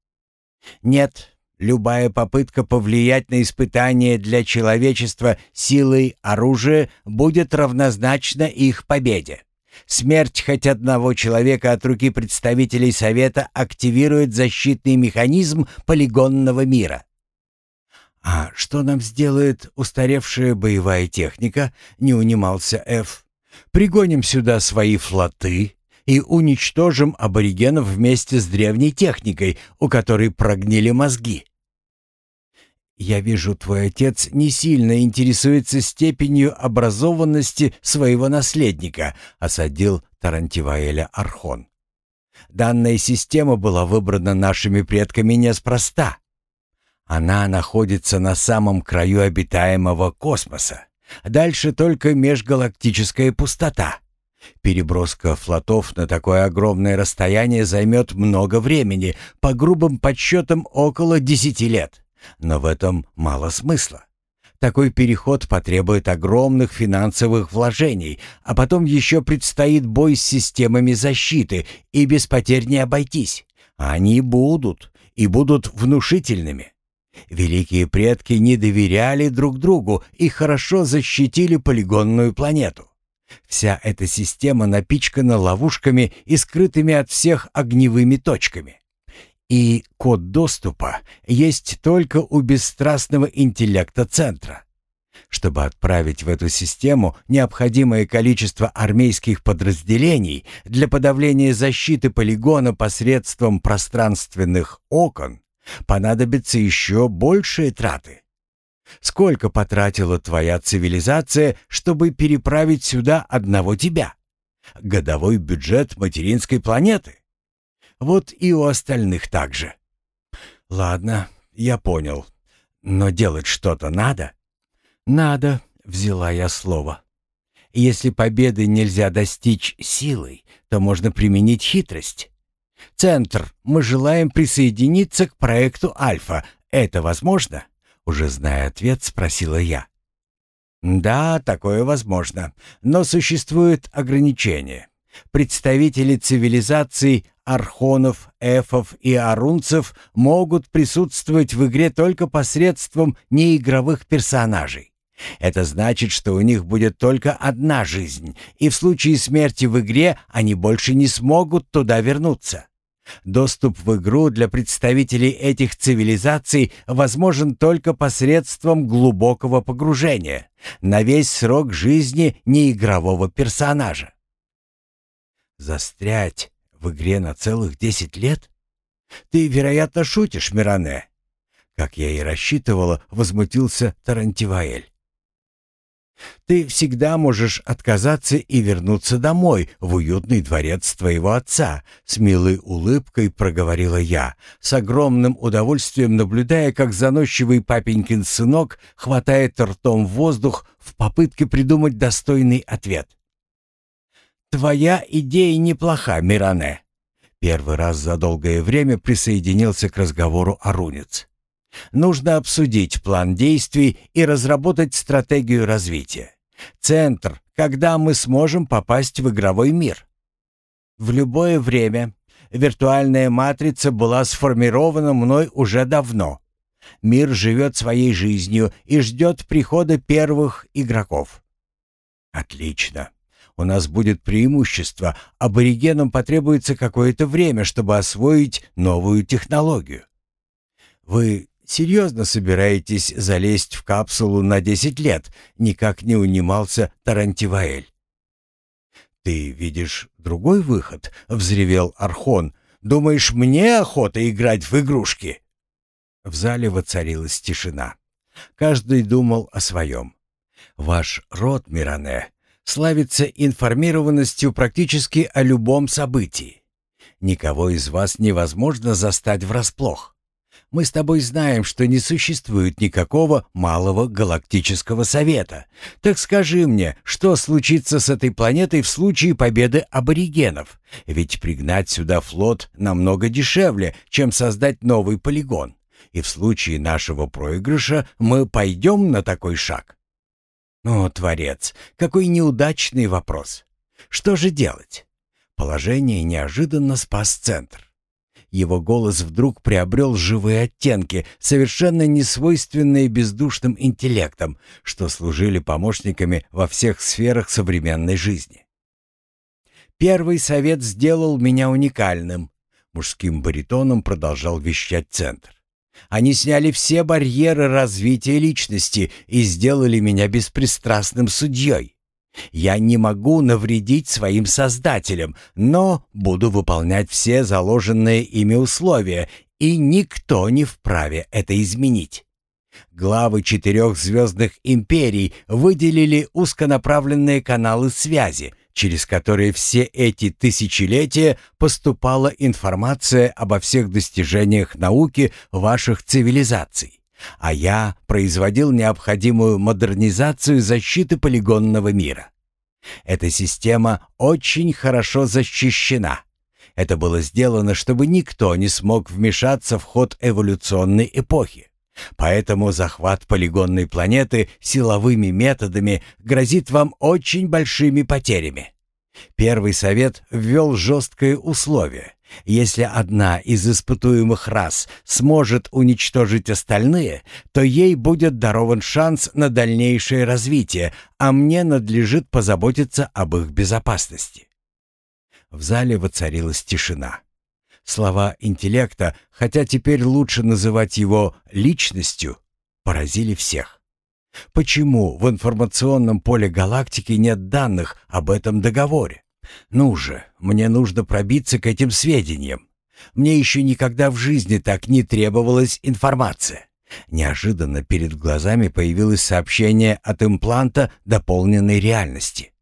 Speaker 1: Нет, любая попытка повлиять на испытание для человечества силой оружия будет равнозначна их победе. Смерть хоть одного человека от руки представителей Совета активирует защитный механизм полигонного мира. «А что нам сделает устаревшая боевая техника?» — не унимался Ф. «Пригоним сюда свои флоты и уничтожим аборигенов вместе с древней техникой, у которой прогнили мозги». «Я вижу, твой отец не сильно интересуется степенью образованности своего наследника», — осадил Тарантиваэля Архон. «Данная система была выбрана нашими предками неспроста». Она находится на самом краю обитаемого космоса. Дальше только межгалактическая пустота. Переброска флотов на такое огромное расстояние займет много времени, по грубым подсчетам около десяти лет. Но в этом мало смысла. Такой переход потребует огромных финансовых вложений, а потом еще предстоит бой с системами защиты, и без потерь не обойтись. Они будут, и будут внушительными. Великие предки не доверяли друг другу и хорошо защитили полигонную планету. Вся эта система напичкана ловушками и скрытыми от всех огневыми точками. И код доступа есть только у бесстрастного интеллекта центра. Чтобы отправить в эту систему необходимое количество армейских подразделений для подавления защиты полигона посредством пространственных окон, понадобятся еще большие траты. Сколько потратила твоя цивилизация, чтобы переправить сюда одного тебя? Годовой бюджет материнской планеты? Вот и у остальных так же. Ладно, я понял. Но делать что-то надо? Надо, взяла я слово. Если победы нельзя достичь силой, то можно применить хитрость. «Центр, мы желаем присоединиться к проекту Альфа. Это возможно?» Уже зная ответ, спросила я. «Да, такое возможно, но существует ограничение. Представители цивилизаций архонов, эфов и арунцев могут присутствовать в игре только посредством неигровых персонажей. Это значит, что у них будет только одна жизнь, и в случае смерти в игре они больше не смогут туда вернуться. Доступ в игру для представителей этих цивилизаций возможен только посредством глубокого погружения на весь срок жизни неигрового персонажа. Застрять в игре на целых десять лет? Ты, вероятно, шутишь, Миране. Как я и рассчитывала, возмутился Тарантиваэль. Ты всегда можешь отказаться и вернуться домой, в уютный дворец твоего отца», — с милой улыбкой проговорила я, с огромным удовольствием наблюдая, как заносчивый папенькин сынок хватает ртом воздух в попытке придумать достойный ответ. «Твоя идея неплоха, Миране», — первый раз за долгое время присоединился к разговору Арунец. Нужно обсудить план действий и разработать стратегию развития. Центр, когда мы сможем попасть в игровой мир. В любое время. Виртуальная матрица была сформирована мной уже давно. Мир живет своей жизнью и ждет прихода первых игроков. Отлично. У нас будет преимущество. Аборигенам потребуется какое-то время, чтобы освоить новую технологию. Вы серьезно собираетесь залезть в капсулу на 10 лет? Никак не унимался Тарантиваэль. «Ты видишь другой выход?» — взревел Архон. «Думаешь, мне охота играть в игрушки?» В зале воцарилась тишина. Каждый думал о своем. «Ваш род, Миране, славится информированностью практически о любом событии. Никого из вас невозможно застать врасплох. Мы с тобой знаем, что не существует никакого малого галактического совета. Так скажи мне, что случится с этой планетой в случае победы аборигенов? Ведь пригнать сюда флот намного дешевле, чем создать новый полигон. И в случае нашего проигрыша мы пойдем на такой шаг. О, Творец, какой неудачный вопрос. Что же делать? Положение неожиданно спас центр. Его голос вдруг приобрел живые оттенки, совершенно несвойственные бездушным интеллектам, что служили помощниками во всех сферах современной жизни. «Первый совет сделал меня уникальным», — мужским баритоном продолжал вещать Центр. «Они сняли все барьеры развития личности и сделали меня беспристрастным судьей. Я не могу навредить своим создателям, но буду выполнять все заложенные ими условия, и никто не вправе это изменить. Главы четырех звездных империй выделили узконаправленные каналы связи, через которые все эти тысячелетия поступала информация обо всех достижениях науки ваших цивилизаций а я производил необходимую модернизацию защиты полигонного мира. Эта система очень хорошо защищена. Это было сделано, чтобы никто не смог вмешаться в ход эволюционной эпохи. Поэтому захват полигонной планеты силовыми методами грозит вам очень большими потерями. Первый совет ввел жесткое условие. Если одна из испытуемых рас сможет уничтожить остальные, то ей будет дарован шанс на дальнейшее развитие, а мне надлежит позаботиться об их безопасности. В зале воцарилась тишина. Слова интеллекта, хотя теперь лучше называть его личностью, поразили всех. Почему в информационном поле галактики нет данных об этом договоре? Ну же, мне нужно пробиться к этим сведениям. Мне еще никогда в жизни так не требовалась информация. Неожиданно перед глазами появилось сообщение от импланта дополненной реальности.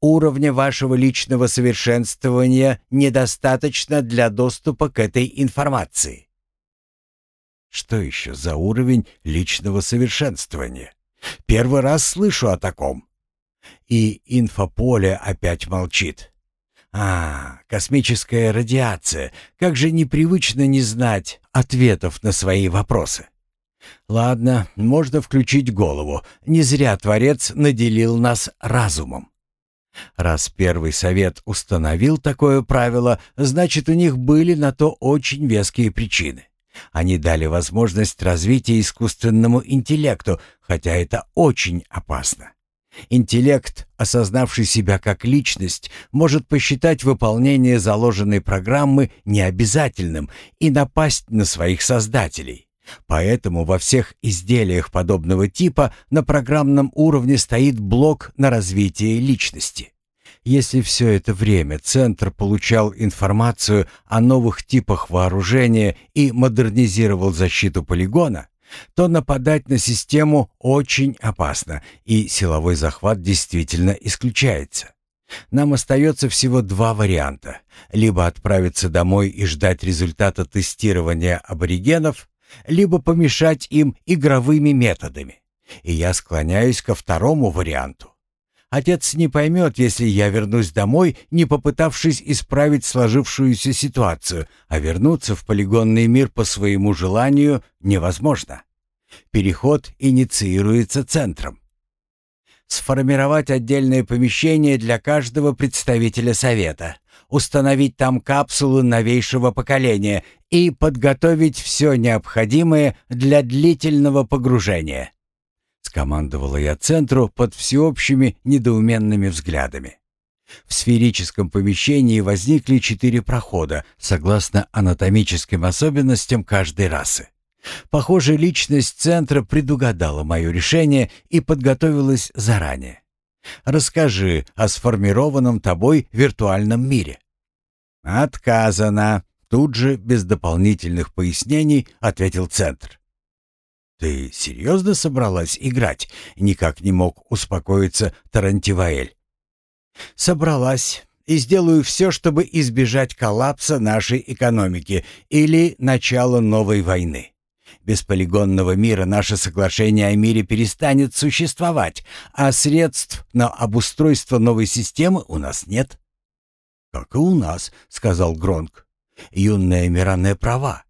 Speaker 1: Уровня вашего личного совершенствования недостаточно для доступа к этой информации. Что еще за уровень личного совершенствования? Первый раз слышу о таком. И инфополе опять молчит. А, космическая радиация. Как же непривычно не знать ответов на свои вопросы. Ладно, можно включить голову. Не зря Творец наделил нас разумом. Раз Первый Совет установил такое правило, значит, у них были на то очень веские причины. Они дали возможность развития искусственному интеллекту, хотя это очень опасно. Интеллект, осознавший себя как личность, может посчитать выполнение заложенной программы необязательным и напасть на своих создателей. Поэтому во всех изделиях подобного типа на программном уровне стоит блок на развитие личности. Если все это время Центр получал информацию о новых типах вооружения и модернизировал защиту полигона, то нападать на систему очень опасно, и силовой захват действительно исключается. Нам остается всего два варианта. Либо отправиться домой и ждать результата тестирования аборигенов, либо помешать им игровыми методами. И я склоняюсь ко второму варианту. Отец не поймет, если я вернусь домой, не попытавшись исправить сложившуюся ситуацию, а вернуться в полигонный мир по своему желанию невозможно. Переход инициируется центром. Сформировать отдельное помещение для каждого представителя совета, установить там капсулы новейшего поколения и подготовить все необходимое для длительного погружения. — скомандовала я центру под всеобщими недоуменными взглядами. В сферическом помещении возникли четыре прохода, согласно анатомическим особенностям каждой расы. Похоже, личность центра предугадала мое решение и подготовилась заранее. Расскажи о сформированном тобой виртуальном мире. Отказано. Тут же, без дополнительных пояснений, ответил центр. «Ты серьезно собралась играть?» — никак не мог успокоиться Тарантиваэль. «Собралась и сделаю все, чтобы избежать коллапса нашей экономики или начала новой войны. Без полигонного мира наше соглашение о мире перестанет существовать, а средств на обустройство новой системы у нас нет». «Как и у нас», — сказал Гронк. «Юная Миране права.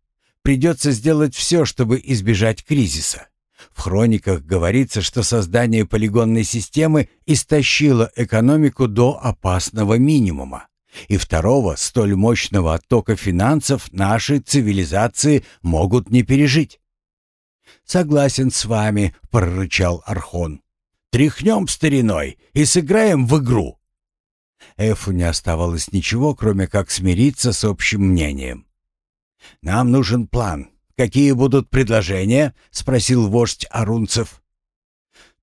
Speaker 1: Придется сделать все, чтобы избежать кризиса. В хрониках говорится, что создание полигонной системы истощило экономику до опасного минимума. И второго, столь мощного оттока финансов нашей цивилизации могут не пережить. «Согласен с вами», — прорычал Архон. «Тряхнем стариной и сыграем в игру». Эфу не оставалось ничего, кроме как смириться с общим мнением. «Нам нужен план. Какие будут предложения?» — спросил вождь Арунцев.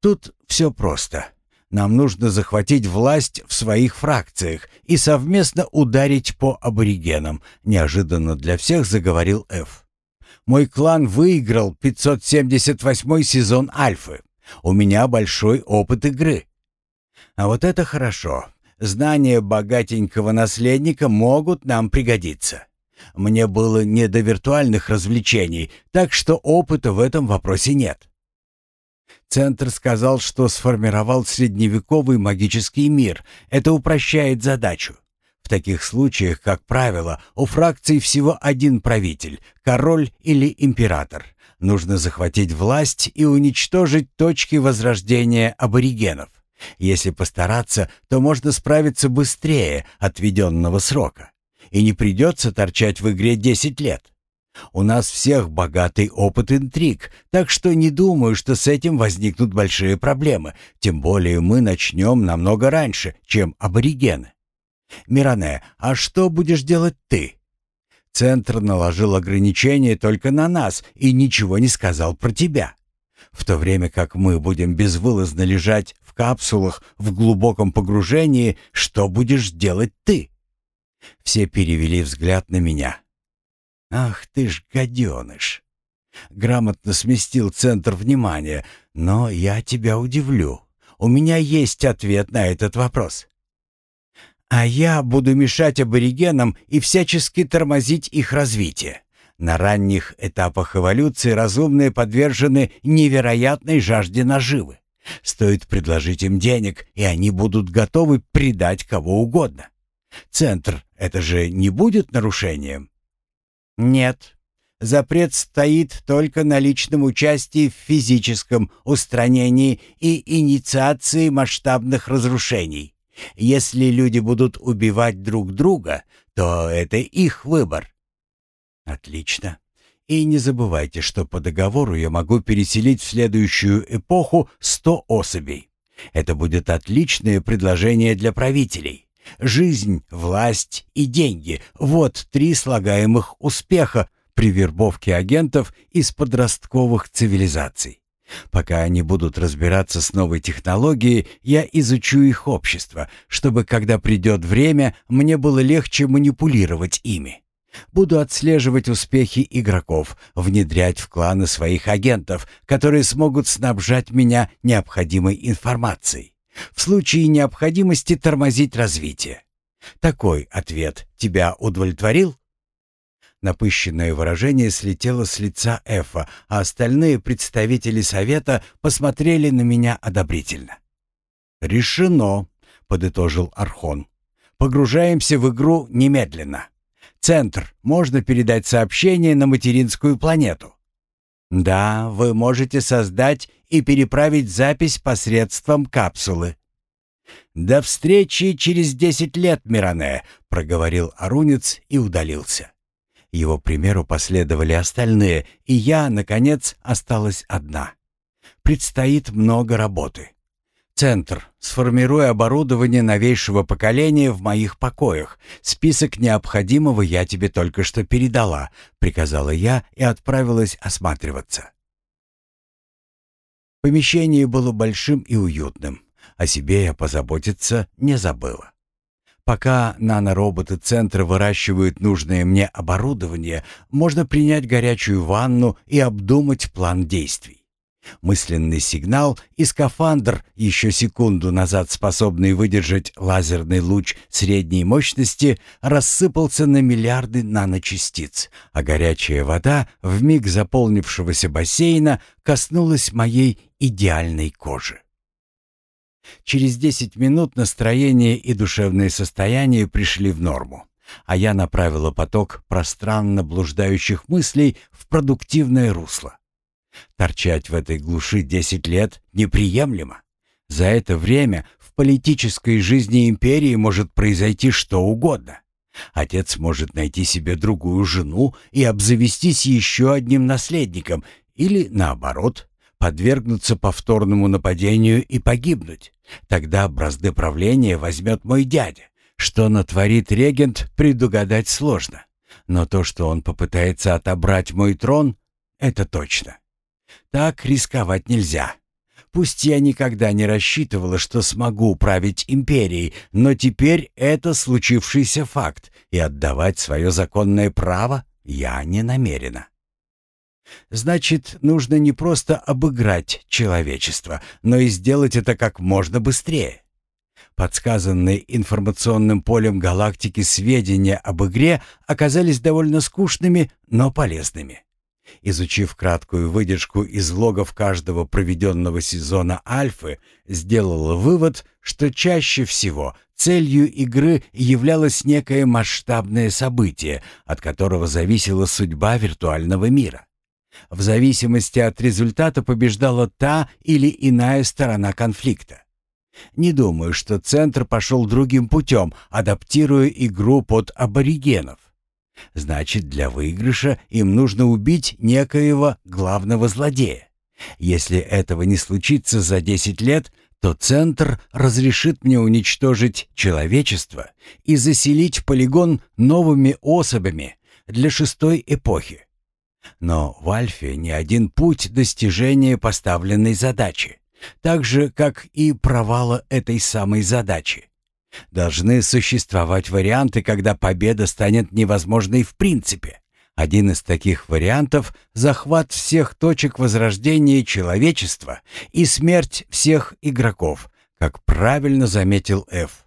Speaker 1: «Тут все просто. Нам нужно захватить власть в своих фракциях и совместно ударить по аборигенам», — неожиданно для всех заговорил Эф. «Мой клан выиграл 578 сезон Альфы. У меня большой опыт игры». «А вот это хорошо. Знания богатенького наследника могут нам пригодиться». Мне было не до виртуальных развлечений, так что опыта в этом вопросе нет. Центр сказал, что сформировал средневековый магический мир. Это упрощает задачу. В таких случаях, как правило, у фракций всего один правитель – король или император. Нужно захватить власть и уничтожить точки возрождения аборигенов. Если постараться, то можно справиться быстрее отведенного срока. И не придется торчать в игре 10 лет. У нас всех богатый опыт интриг, так что не думаю, что с этим возникнут большие проблемы, тем более мы начнем намного раньше, чем аборигены. Миране, а что будешь делать ты? Центр наложил ограничения только на нас и ничего не сказал про тебя. В то время как мы будем безвылазно лежать в капсулах в глубоком погружении, что будешь делать ты? Все перевели взгляд на меня. «Ах ты ж гаденыш!» Грамотно сместил центр внимания, но я тебя удивлю. У меня есть ответ на этот вопрос. А я буду мешать аборигенам и всячески тормозить их развитие. На ранних этапах эволюции разумные подвержены невероятной жажде наживы. Стоит предложить им денег, и они будут готовы предать кого угодно. Центр — это же не будет нарушением? Нет. Запрет стоит только на личном участии в физическом устранении и инициации масштабных разрушений. Если люди будут убивать друг друга, то это их выбор. Отлично. И не забывайте, что по договору я могу переселить в следующую эпоху 100 особей. Это будет отличное предложение для правителей. Жизнь, власть и деньги — вот три слагаемых успеха при вербовке агентов из подростковых цивилизаций. Пока они будут разбираться с новой технологией, я изучу их общество, чтобы, когда придет время, мне было легче манипулировать ими. Буду отслеживать успехи игроков, внедрять в кланы своих агентов, которые смогут снабжать меня необходимой информацией. В случае необходимости тормозить развитие. Такой ответ тебя удовлетворил? Напыщенное выражение слетело с лица Эфа, а остальные представители совета посмотрели на меня одобрительно. «Решено», — подытожил Архон. «Погружаемся в игру немедленно. Центр, можно передать сообщение на материнскую планету?» «Да, вы можете создать и переправить запись посредством капсулы». «До встречи через десять лет, Миране», — проговорил Арунец и удалился. Его примеру последовали остальные, и я, наконец, осталась одна. предстоит много работы. Центр, сформируй оборудование новейшего поколения в моих покоях. Список необходимого я тебе только что передала, приказала я и отправилась осматриваться. Помещение было большим и уютным. О себе я позаботиться не забыла. Пока нанороботы центра выращивают нужное мне оборудование, можно принять горячую ванну и обдумать план действий. Мысленный сигнал и скафандр, еще секунду назад способный выдержать лазерный луч средней мощности, рассыпался на миллиарды наночастиц, а горячая вода, вмиг заполнившегося бассейна, коснулась моей идеальной кожи. Через десять минут настроение и душевное состояние пришли в норму, а я направила поток пространно блуждающих мыслей в продуктивное русло. Торчать в этой глуши десять лет неприемлемо. За это время в политической жизни империи может произойти что угодно. Отец может найти себе другую жену и обзавестись еще одним наследником, или, наоборот, подвергнуться повторному нападению и погибнуть. Тогда бразды правления возьмет мой дядя. Что натворит регент, предугадать сложно. Но то, что он попытается отобрать мой трон, это точно. Так рисковать нельзя. Пусть я никогда не рассчитывала, что смогу править империей, но теперь это случившийся факт, и отдавать свое законное право я не намерена. Значит, нужно не просто обыграть человечество, но и сделать это как можно быстрее. Подсказанные информационным полем галактики сведения об игре оказались довольно скучными, но полезными. Изучив краткую выдержку из логов каждого проведенного сезона Альфы, сделала вывод, что чаще всего целью игры являлось некое масштабное событие, от которого зависела судьба виртуального мира. В зависимости от результата побеждала та или иная сторона конфликта. Не думаю, что Центр пошел другим путем, адаптируя игру под аборигенов. Значит, для выигрыша им нужно убить некоего главного злодея. Если этого не случится за 10 лет, то Центр разрешит мне уничтожить человечество и заселить полигон новыми особями для шестой эпохи. Но в Альфе не один путь достижения поставленной задачи, так же, как и провала этой самой задачи. Должны существовать варианты, когда победа станет невозможной в принципе. Один из таких вариантов — захват всех точек возрождения человечества и смерть всех игроков, как правильно заметил Ф.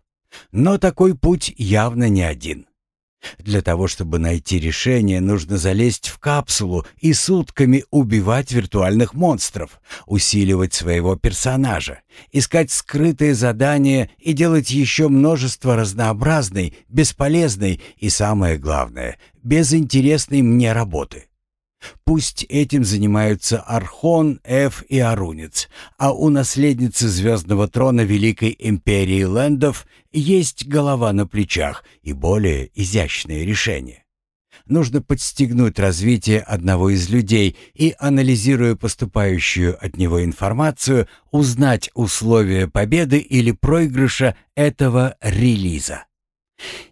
Speaker 1: Но такой путь явно не один. Для того, чтобы найти решение, нужно залезть в капсулу и сутками убивать виртуальных монстров, усиливать своего персонажа, искать скрытые задания и делать еще множество разнообразной, бесполезной и, самое главное, безинтересной мне работы. Пусть этим занимаются Архон, Эф и Арунец, а у наследницы Звездного Трона Великой Империи Лэндов есть голова на плечах и более изящные решения. Нужно подстегнуть развитие одного из людей и, анализируя поступающую от него информацию, узнать условия победы или проигрыша этого релиза.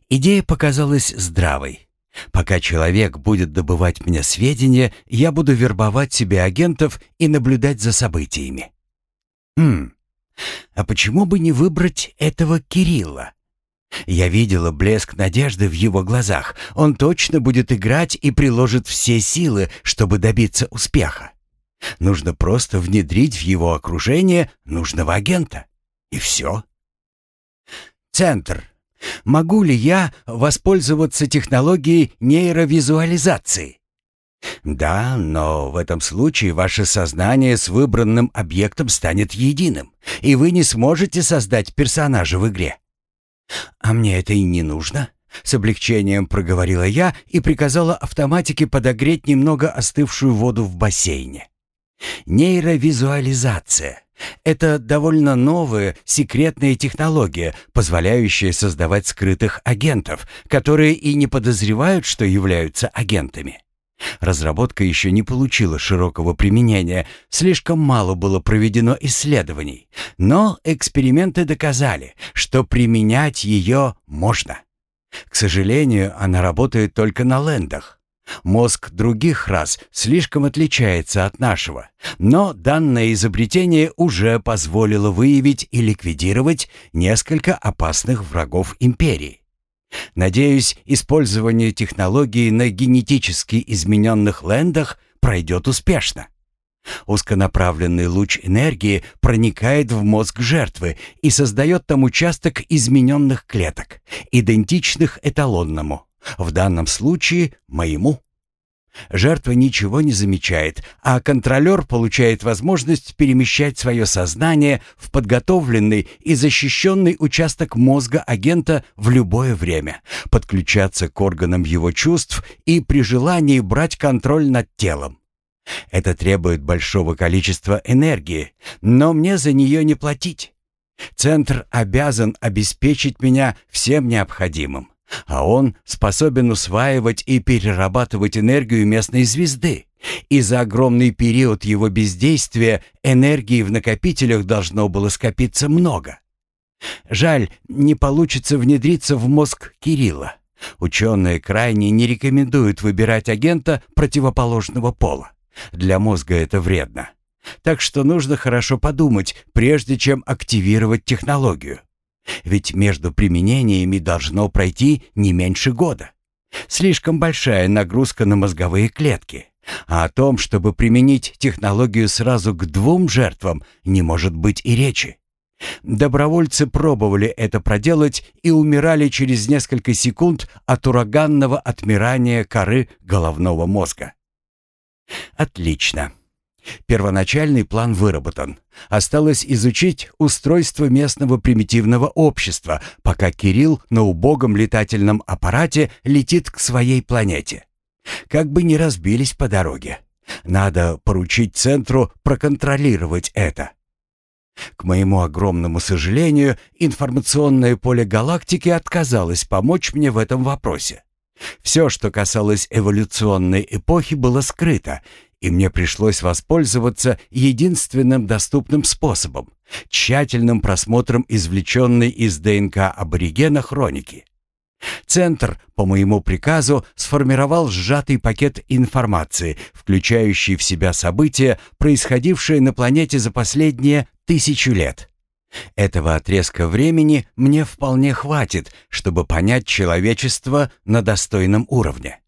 Speaker 1: Идея показалась здравой. Пока человек будет добывать мне сведения, я буду вербовать себе агентов и наблюдать за событиями. Хм, а почему бы не выбрать этого Кирилла? Я видела блеск надежды в его глазах. Он точно будет играть и приложит все силы, чтобы добиться успеха. Нужно просто внедрить в его окружение нужного агента. И все. Центр. Могу ли я воспользоваться технологией нейровизуализации? Да, но в этом случае ваше сознание с выбранным объектом станет единым, и вы не сможете создать персонажа в игре. А мне это и не нужно. С облегчением проговорила я и приказала автоматике подогреть немного остывшую воду в бассейне. Нейровизуализация. Это довольно новая секретная технология, позволяющая создавать скрытых агентов, которые и не подозревают, что являются агентами. Разработка еще не получила широкого применения, слишком мало было проведено исследований, но эксперименты доказали, что применять ее можно. К сожалению, она работает только на лендах. Мозг других рас слишком отличается от нашего, но данное изобретение уже позволило выявить и ликвидировать несколько опасных врагов империи. Надеюсь, использование технологии на генетически измененных лендах пройдет успешно. Узконаправленный луч энергии проникает в мозг жертвы и создает там участок измененных клеток, идентичных эталонному, в данном случае моему. Жертва ничего не замечает, а контролер получает возможность перемещать свое сознание в подготовленный и защищенный участок мозга агента в любое время, подключаться к органам его чувств и при желании брать контроль над телом. Это требует большого количества энергии, но мне за нее не платить. Центр обязан обеспечить меня всем необходимым. А он способен усваивать и перерабатывать энергию местной звезды. И за огромный период его бездействия энергии в накопителях должно было скопиться много. Жаль, не получится внедриться в мозг Кирилла. Ученые крайне не рекомендуют выбирать агента противоположного пола. Для мозга это вредно. Так что нужно хорошо подумать, прежде чем активировать технологию. Ведь между применениями должно пройти не меньше года. Слишком большая нагрузка на мозговые клетки. А о том, чтобы применить технологию сразу к двум жертвам, не может быть и речи. Добровольцы пробовали это проделать и умирали через несколько секунд от ураганного отмирания коры головного мозга. Отлично. Первоначальный план выработан. Осталось изучить устройство местного примитивного общества, пока Кирилл на убогом летательном аппарате летит к своей планете. Как бы ни разбились по дороге. Надо поручить центру проконтролировать это. К моему огромному сожалению, информационное поле галактики отказалось помочь мне в этом вопросе. Все, что касалось эволюционной эпохи, было скрыто, и мне пришлось воспользоваться единственным доступным способом — тщательным просмотром извлеченной из ДНК аборигена хроники. Центр, по моему приказу, сформировал сжатый пакет информации, включающий в себя события, происходившие на планете за последние тысячу лет. Этого отрезка времени мне вполне хватит, чтобы понять человечество на достойном уровне.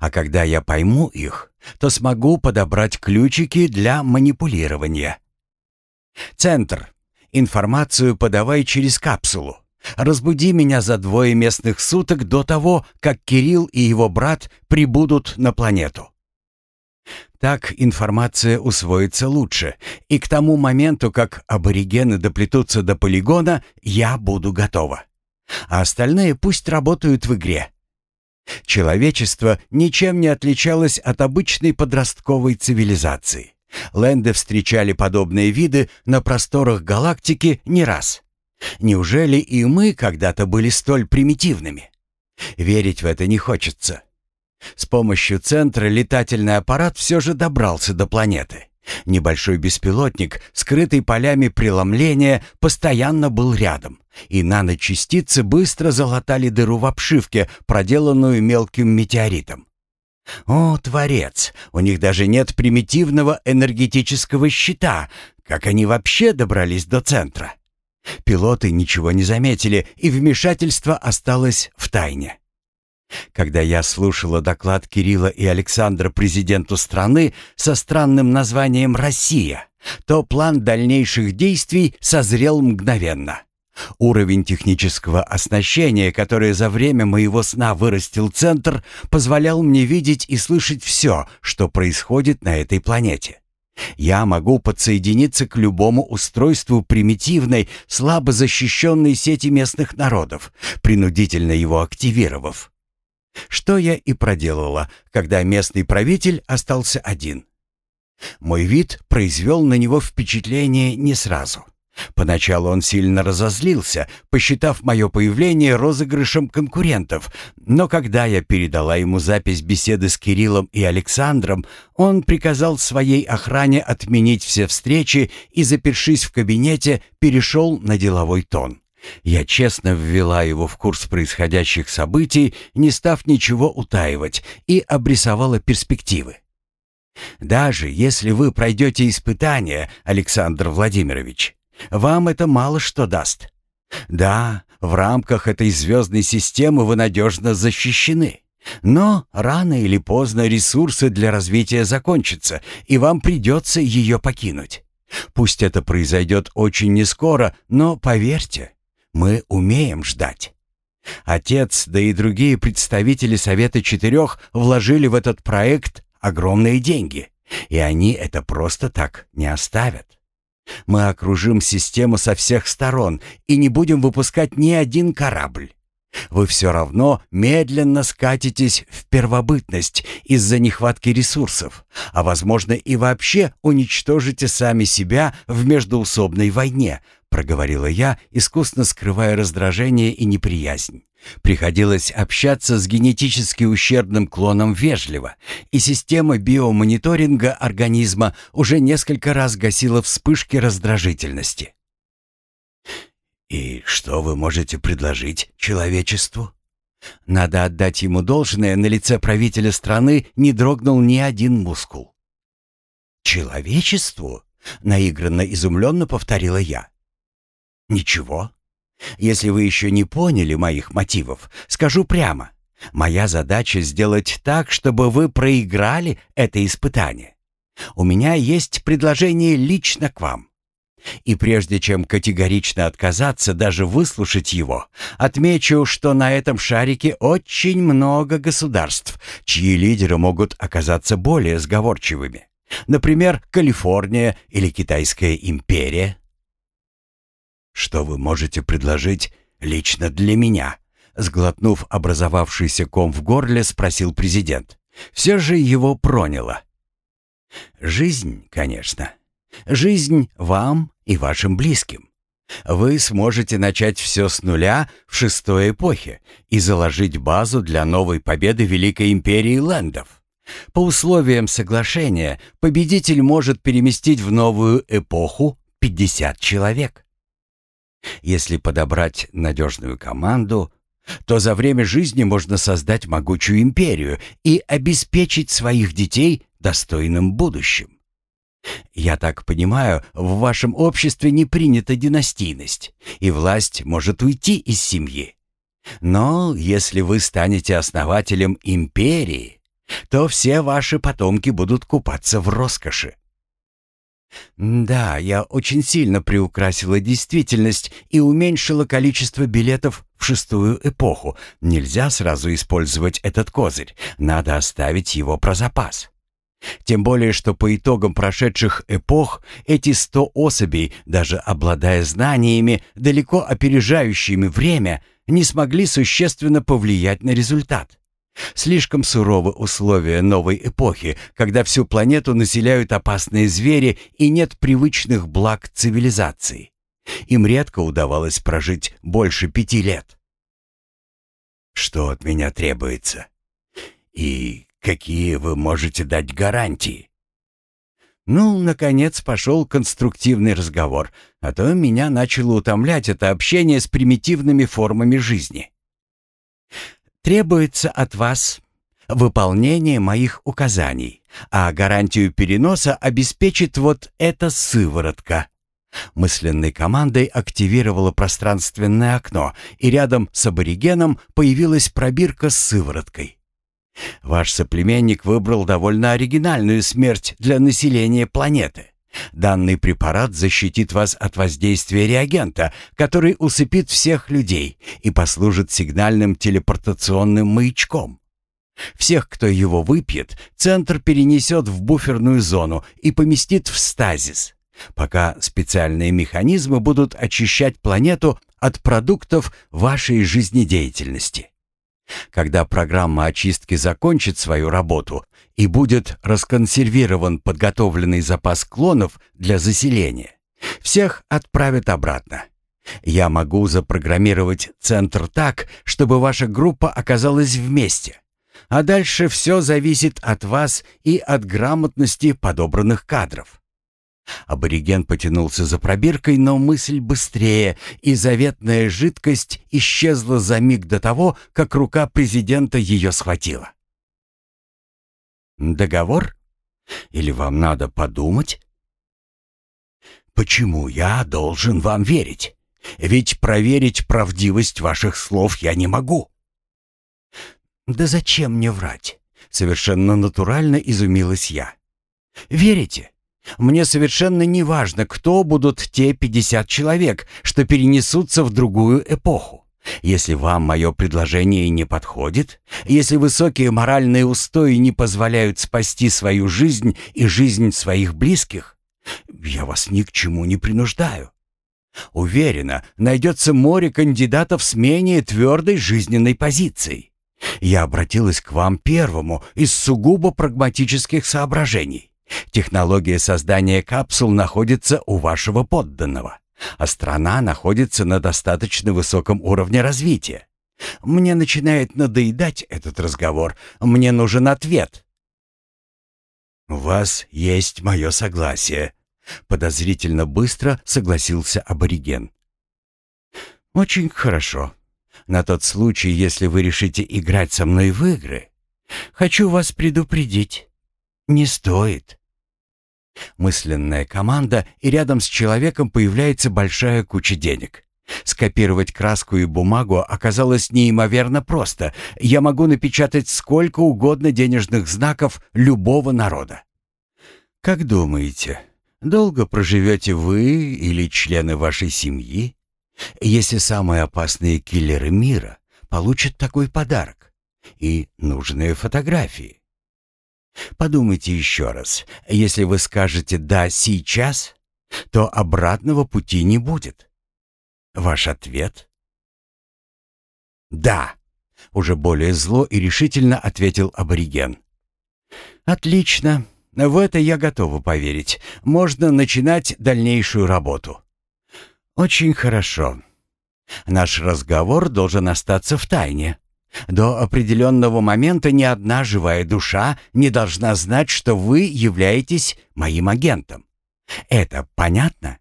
Speaker 1: А когда я пойму их, то смогу подобрать ключики для манипулирования. Центр. Информацию подавай через капсулу. Разбуди меня за двое местных суток до того, как Кирилл и его брат прибудут на планету. Так информация усвоится лучше, и к тому моменту, как аборигены доплетутся до полигона, я буду готова. А остальные пусть работают в игре. Человечество ничем не отличалось от обычной подростковой цивилизации. Ленды встречали подобные виды на просторах галактики не раз. Неужели и мы когда-то были столь примитивными? Верить в это не хочется. С помощью центра летательный аппарат все же добрался до планеты. Небольшой беспилотник, скрытый полями преломления, постоянно был рядом, и наночастицы быстро залатали дыру в обшивке, проделанную мелким метеоритом. О, Творец, у них даже нет примитивного энергетического щита. Как они вообще добрались до центра? Пилоты ничего не заметили, и вмешательство осталось в тайне. Когда я слушала доклад Кирилла и Александра президенту страны со странным названием «Россия», то план дальнейших действий созрел мгновенно. Уровень технического оснащения, который за время моего сна вырастил Центр, позволял мне видеть и слышать все, что происходит на этой планете. Я могу подсоединиться к любому устройству примитивной, слабо защищенной сети местных народов, принудительно его активировав. Что я и проделала, когда местный правитель остался один. Мой вид произвел на него впечатление не сразу. Поначалу он сильно разозлился, посчитав мое появление розыгрышем конкурентов, но когда я передала ему запись беседы с Кириллом и Александром, он приказал своей охране отменить все встречи и, запершись в кабинете, перешел на деловой тон. Я честно ввела его в курс происходящих событий, не став ничего утаивать, и обрисовала перспективы. «Даже если вы пройдете испытание, Александр Владимирович, вам это мало что даст. Да, в рамках этой звездной системы вы надежно защищены. Но рано или поздно ресурсы для развития закончатся, и вам придется ее покинуть. Пусть это произойдет очень нескоро, но поверьте, мы умеем ждать. Отец, да и другие представители Совета Четырех вложили в этот проект огромные деньги, и они это просто так не оставят. Мы окружим систему со всех сторон и не будем выпускать ни один корабль. Вы все равно медленно скатитесь в первобытность из-за нехватки ресурсов, а, возможно, и вообще уничтожите сами себя в междоусобной войне, проговорила я, искусно скрывая раздражение и неприязнь. Приходилось общаться с генетически ущербным клоном вежливо, и система биомониторинга организма уже несколько раз гасила вспышки раздражительности. «И что вы можете предложить человечеству?» Надо отдать ему должное, на лице правителя страны не дрогнул ни один мускул. «Человечеству?» — наигранно изумленно повторила я. «Ничего. Если вы еще не поняли моих мотивов, скажу прямо. Моя задача сделать так, чтобы вы проиграли это испытание. У меня есть предложение лично к вам. И прежде чем категорично отказаться даже выслушать его, отмечу, что на этом шарике очень много государств, чьи лидеры могут оказаться более сговорчивыми. Например, Калифорния или Китайская империя. Что вы можете предложить лично для меня? Сглотнув образовавшийся ком в горле, спросил президент. Все же его проняло. Жизнь, конечно. Жизнь вам и вашим близким. Вы сможете начать все с нуля в шестой эпохе и заложить базу для новой победы Великой Империи Лэндов. По условиям соглашения победитель может переместить в новую эпоху 50 человек. Если подобрать надежную команду, то за время жизни можно создать могучую империю и обеспечить своих детей достойным будущим. Я так понимаю, в вашем обществе не принята династийность, и власть может уйти из семьи. Но если вы станете основателем империи, то все ваши потомки будут купаться в роскоши. Да, я очень сильно приукрасила действительность и уменьшила количество билетов в шестую эпоху. Нельзя сразу использовать этот козырь, надо оставить его про запас. Тем более, что по итогам прошедших эпох эти сто особей, даже обладая знаниями, далеко опережающими время, не смогли существенно повлиять на результат. Слишком суровы условия новой эпохи, когда всю планету населяют опасные звери и нет привычных благ цивилизации. Им редко удавалось прожить больше пяти лет. Что от меня требуется? И какие вы можете дать гарантии? Ну, наконец пошел конструктивный разговор, а то меня начало утомлять это общение с примитивными формами жизни. Требуется от вас выполнение моих указаний, а гарантию переноса обеспечит вот эта сыворотка. Мысленной командой активировала пространственное окно, и рядом с аборигеном появилась пробирка с сывороткой. Ваш соплеменник выбрал довольно оригинальную смерть для населения планеты. Данный препарат защитит вас от воздействия реагента, который усыпит всех людей и послужит сигнальным телепортационным маячком. Всех, кто его выпьет, центр перенесет в буферную зону и поместит в стазис, пока специальные механизмы будут очищать планету от продуктов вашей жизнедеятельности. Когда программа очистки закончит свою работу и будет расконсервирован подготовленный запас клонов для заселения, Всех отправят обратно. Я могу запрограммировать центр так, чтобы ваша группа оказалась вместе. А дальше все зависит от вас и от грамотности подобранных кадров. Абориген потянулся за пробиркой, но мысль быстрее, и заветная жидкость исчезла за миг до того, как рука президента ее схватила. «Договор? Или вам надо подумать?» «Почему я должен вам верить?» Ведь проверить правдивость ваших слов я не могу». «Да зачем мне врать?» — совершенно натурально изумилась я. «Верите? Мне совершенно не важно, кто будут те пятьдесят человек, что перенесутся в другую эпоху. Если вам мое предложение не подходит, если высокие моральные устои не позволяют спасти свою жизнь и жизнь своих близких, я вас ни к чему не принуждаю. Уверена, найдется море кандидатов с менее твердой жизненной позицией. Я обратилась к вам первому из сугубо прагматических соображений. Технология создания капсул находится у вашего подданного, а страна находится на достаточно высоком уровне развития. Мне начинает надоедать этот разговор. Мне нужен ответ. «У вас есть мое согласие», Подозрительно быстро согласился абориген. «Очень хорошо. На тот случай, если вы решите играть со мной в игры, хочу вас предупредить. Не стоит». Мысленная команда, и рядом с человеком появляется большая куча денег. Скопировать краску и бумагу оказалось неимоверно просто. Я могу напечатать сколько угодно денежных знаков любого народа. Как думаете, Долго проживете вы или члены вашей семьи, если самые опасные киллеры мира получат такой подарок и нужные фотографии. Подумайте еще раз. Если вы скажете «да» сейчас, то обратного пути не будет. Ваш ответ? «Да», — уже более зло и решительно ответил абориген. «Отлично. В это я готова поверить. Можно начинать дальнейшую работу. Очень хорошо. Наш разговор должен остаться в тайне. До определенного момента ни одна живая душа не должна знать, что вы являетесь моим агентом. Это понятно?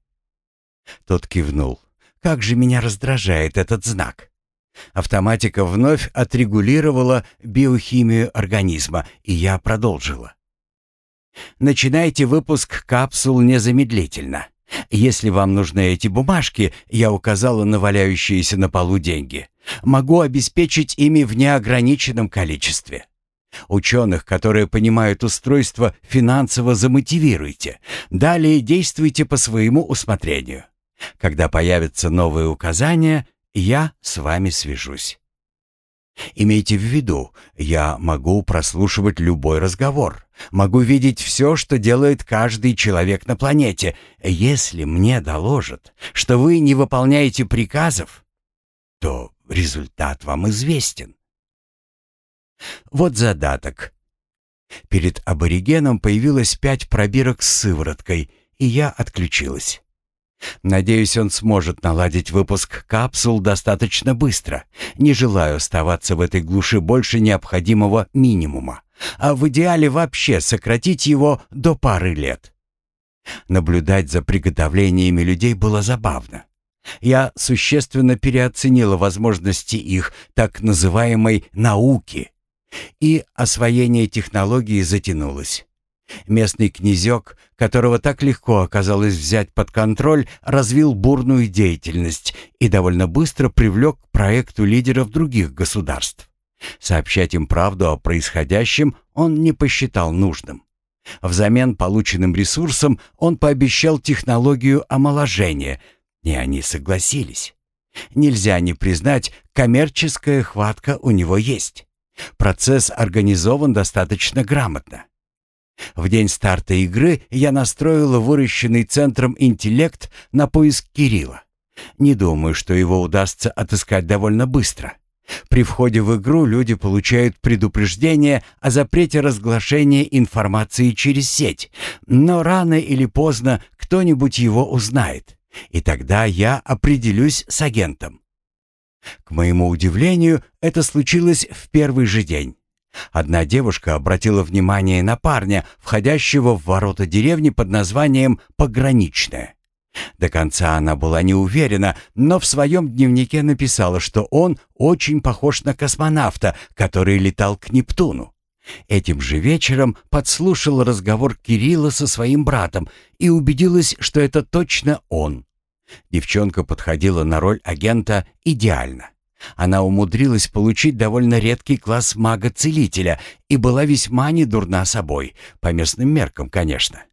Speaker 1: Тот кивнул. Как же меня раздражает этот знак. Автоматика вновь отрегулировала биохимию организма, и я продолжила. Начинайте выпуск капсул незамедлительно. Если вам нужны эти бумажки, я указала на валяющиеся на полу деньги. Могу обеспечить ими в неограниченном количестве. Ученых, которые понимают устройство, финансово замотивируйте. Далее действуйте по своему усмотрению. Когда появятся новые указания, я с вами свяжусь. Имейте в виду, я могу прослушивать любой разговор, могу видеть все, что делает каждый человек на планете. Если мне доложат, что вы не выполняете приказов, то результат вам известен. Вот задаток. Перед аборигеном появилось пять пробирок с сывороткой, и я отключилась. Надеюсь, он сможет наладить выпуск капсул достаточно быстро. Не желаю оставаться в этой глуши больше необходимого минимума, а в идеале вообще сократить его до пары лет. Наблюдать за приготовлениями людей было забавно. Я существенно переоценила возможности их так называемой «науки», и освоение технологии затянулось. Местный князек, которого так легко оказалось взять под контроль, развил бурную деятельность и довольно быстро привлек к проекту лидеров других государств. Сообщать им правду о происходящем он не посчитал нужным. Взамен полученным ресурсом он пообещал технологию омоложения, и они согласились. Нельзя не признать, коммерческая хватка у него есть. Процесс организован достаточно грамотно. В день старта игры я настроила выращенный центром интеллект на поиск Кирилла. Не думаю, что его удастся отыскать довольно быстро. При входе в игру люди получают предупреждение о запрете разглашения информации через сеть, но рано или поздно кто-нибудь его узнает, и тогда я определюсь с агентом. К моему удивлению, это случилось в первый же день. Одна девушка обратила внимание на парня, входящего в ворота деревни под названием «Пограничная». До конца она была не уверена, но в своем дневнике написала, что он очень похож на космонавта, который летал к Нептуну. Этим же вечером подслушал разговор Кирилла со своим братом и убедилась, что это точно он. Девчонка подходила на роль агента идеально. Она умудрилась получить довольно редкий класс мага-целителя и была весьма недурна собой, по местным меркам, конечно.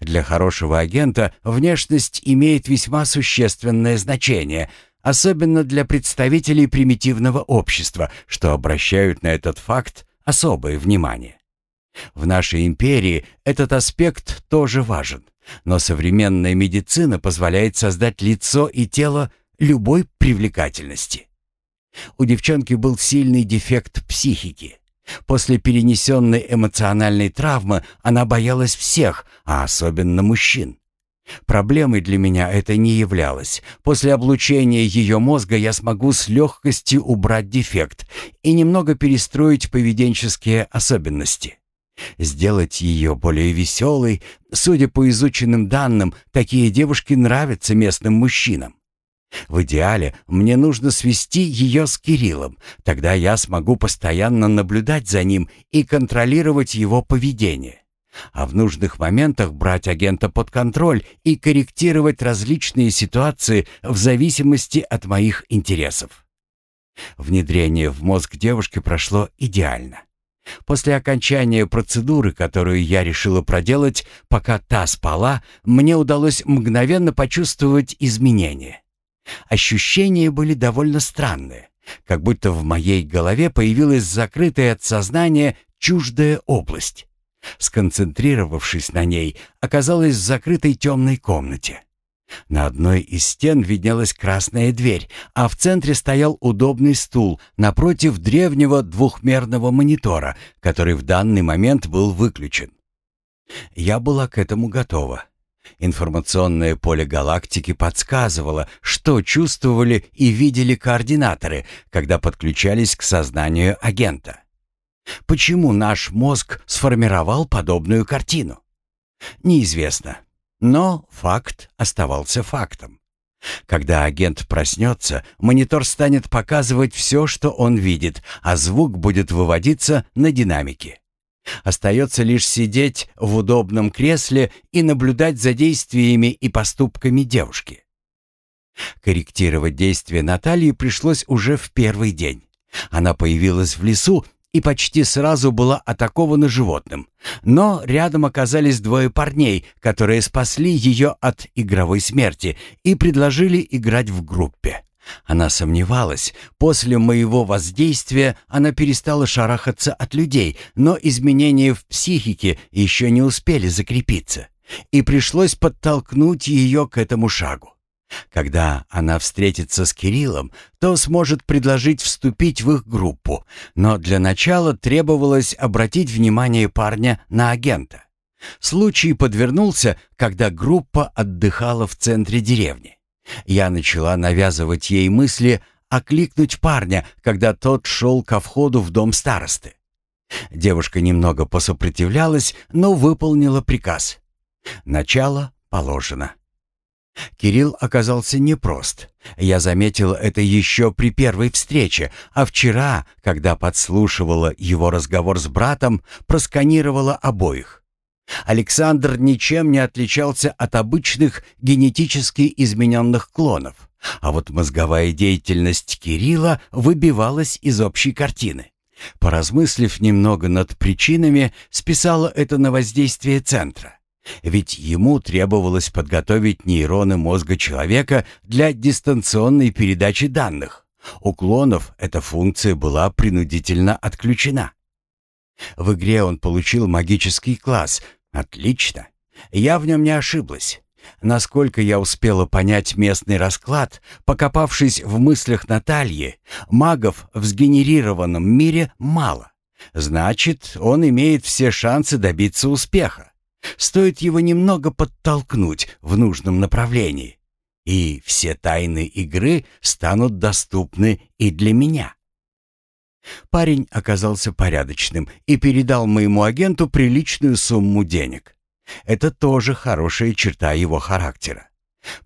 Speaker 1: Для хорошего агента внешность имеет весьма существенное значение, особенно для представителей примитивного общества, что обращают на этот факт особое внимание. В нашей империи этот аспект тоже важен, но современная медицина позволяет создать лицо и тело любой привлекательности. У девчонки был сильный дефект психики. После перенесенной эмоциональной травмы она боялась всех, а особенно мужчин. Проблемой для меня это не являлось. После облучения ее мозга я смогу с легкостью убрать дефект и немного перестроить поведенческие особенности. Сделать ее более веселой, судя по изученным данным, такие девушки нравятся местным мужчинам. В идеале мне нужно свести ее с Кириллом, тогда я смогу постоянно наблюдать за ним и контролировать его поведение. А в нужных моментах брать агента под контроль и корректировать различные ситуации в зависимости от моих интересов. Внедрение в мозг девушки прошло идеально. После окончания процедуры, которую я решила проделать, пока та спала, мне удалось мгновенно почувствовать изменения. Ощущения были довольно странные, как будто в моей голове появилась закрытая от сознания чуждая область. Сконцентрировавшись на ней, оказалась в закрытой темной комнате. На одной из стен виднелась красная дверь, а в центре стоял удобный стул напротив древнего двухмерного монитора, который в данный момент был выключен. Я была к этому готова. Информационное поле галактики подсказывало, что чувствовали и видели координаторы, когда подключались к сознанию агента. Почему наш мозг сформировал подобную картину? Неизвестно. Но факт оставался фактом. Когда агент проснется, монитор станет показывать все, что он видит, а звук будет выводиться на динамике. Остается лишь сидеть в удобном кресле и наблюдать за действиями и поступками девушки. Корректировать действия Натальи пришлось уже в первый день. Она появилась в лесу и почти сразу была атакована животным. Но рядом оказались двое парней, которые спасли ее от игровой смерти и предложили играть в группе. Она сомневалась. После моего воздействия она перестала шарахаться от людей, но изменения в психике еще не успели закрепиться. И пришлось подтолкнуть ее к этому шагу. Когда она встретится с Кириллом, то сможет предложить вступить в их группу, но для начала требовалось обратить внимание парня на агента. Случай подвернулся, когда группа отдыхала в центре деревни. Я начала навязывать ей мысли окликнуть парня, когда тот шел ко входу в дом старосты. Девушка немного посопротивлялась, но выполнила приказ. Начало положено. Кирилл оказался непрост. Я заметила это еще при первой встрече, а вчера, когда подслушивала его разговор с братом, просканировала обоих. Александр ничем не отличался от обычных генетически измененных клонов, а вот мозговая деятельность Кирилла выбивалась из общей картины. Поразмыслив немного над причинами, списала это на воздействие центра. Ведь ему требовалось подготовить нейроны мозга человека для дистанционной передачи данных. У клонов эта функция была принудительно отключена. В игре он получил магический класс. Отлично. Я в нем не ошиблась. Насколько я успела понять местный расклад, покопавшись в мыслях Натальи, магов в сгенерированном мире мало. Значит, он имеет все шансы добиться успеха. Стоит его немного подтолкнуть в нужном направлении, и все тайны игры станут доступны и для меня. Парень оказался порядочным и передал моему агенту приличную сумму денег. Это тоже хорошая черта его характера.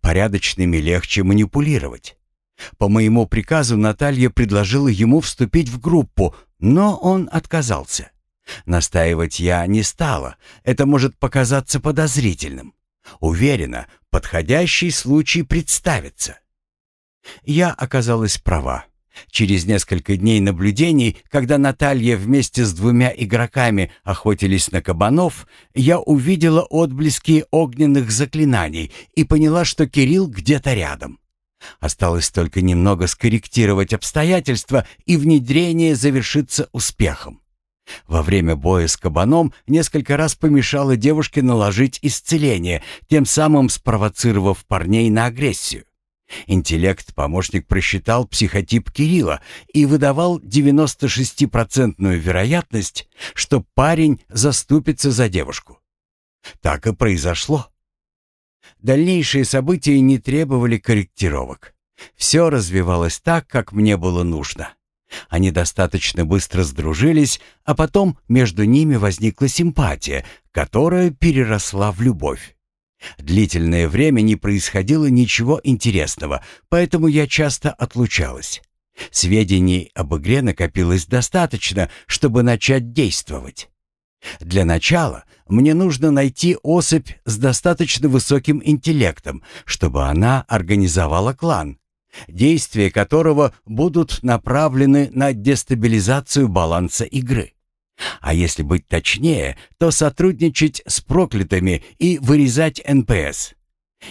Speaker 1: Порядочными легче манипулировать. По моему приказу Наталья предложила ему вступить в группу, но он отказался. Настаивать я не стала, это может показаться подозрительным. Уверена, подходящий случай представится. Я оказалась права. Через несколько дней наблюдений, когда Наталья вместе с двумя игроками охотились на кабанов, я увидела отблески огненных заклинаний и поняла, что Кирилл где-то рядом. Осталось только немного скорректировать обстоятельства, и внедрение завершится успехом. Во время боя с кабаном несколько раз помешала девушке наложить исцеление, тем самым спровоцировав парней на агрессию. Интеллект-помощник просчитал психотип Кирилла и выдавал 96% вероятность, что парень заступится за девушку. Так и произошло. Дальнейшие события не требовали корректировок. Все развивалось так, как мне было нужно. Они достаточно быстро сдружились, а потом между ними возникла симпатия, которая переросла в любовь. Длительное время не происходило ничего интересного, поэтому я часто отлучалась. Сведений об игре накопилось достаточно, чтобы начать действовать. Для начала мне нужно найти особь с достаточно высоким интеллектом, чтобы она организовала клан, действия которого будут направлены на дестабилизацию баланса игры. А если быть точнее, то сотрудничать с проклятыми и вырезать НПС.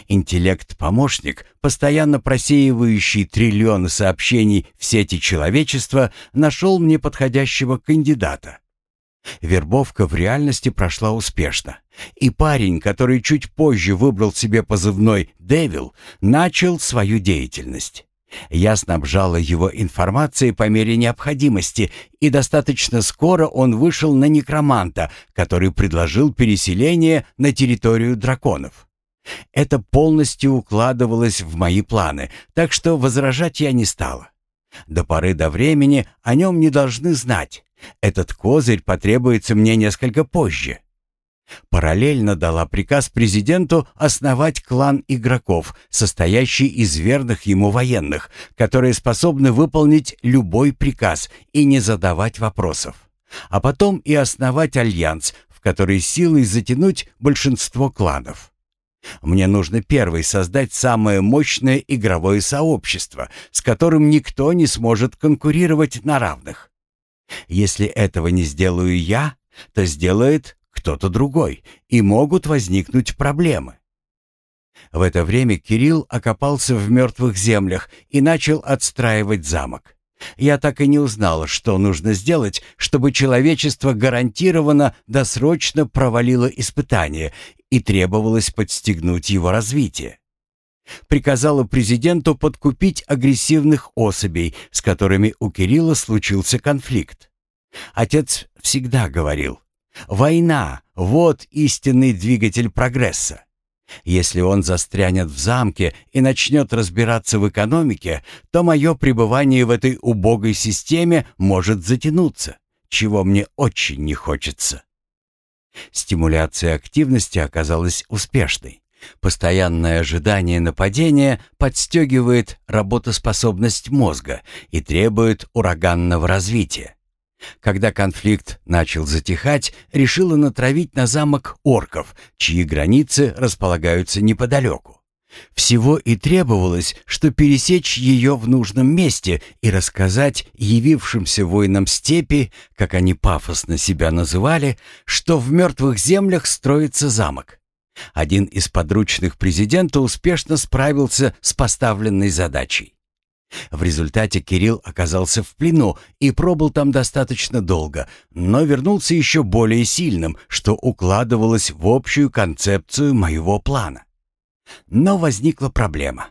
Speaker 1: Интеллект-помощник, постоянно просеивающий триллионы сообщений в сети человечества, нашел мне подходящего кандидата. Вербовка в реальности прошла успешно, и парень, который чуть позже выбрал себе позывной «Дэвил», начал свою деятельность. Я снабжала его информацией по мере необходимости, и достаточно скоро он вышел на некроманта, который предложил переселение на территорию драконов. Это полностью укладывалось в мои планы, так что возражать я не стала. До поры до времени о нем не должны знать. Этот козырь потребуется мне несколько позже. Параллельно дала приказ президенту основать клан игроков, состоящий из верных ему военных, которые способны выполнить любой приказ и не задавать вопросов. А потом и основать альянс, в который силой затянуть большинство кланов. Мне нужно первой создать самое мощное игровое сообщество, с которым никто не сможет конкурировать на равных. Если этого не сделаю я, то сделает кто-то другой, и могут возникнуть проблемы. В это время Кирилл окопался в мертвых землях и начал отстраивать замок. Я так и не узнал, что нужно сделать, чтобы человечество гарантированно досрочно провалило испытание и требовалось подстегнуть его развитие. Приказала президенту подкупить агрессивных особей, с которыми у Кирилла случился конфликт. Отец всегда говорил, Война — вот истинный двигатель прогресса. Если он застрянет в замке и начнет разбираться в экономике, то мое пребывание в этой убогой системе может затянуться, чего мне очень не хочется. Стимуляция активности оказалась успешной. Постоянное ожидание нападения подстегивает работоспособность мозга и требует ураганного развития. Когда конфликт начал затихать, решила натравить на замок орков, чьи границы располагаются неподалеку. Всего и требовалось, что пересечь ее в нужном месте и рассказать явившимся воинам степи, как они пафосно себя называли, что в мертвых землях строится замок. Один из подручных президента успешно справился с поставленной задачей. В результате Кирилл оказался в плену и пробыл там достаточно долго, но вернулся еще более сильным, что укладывалось в общую концепцию моего плана. Но возникла проблема.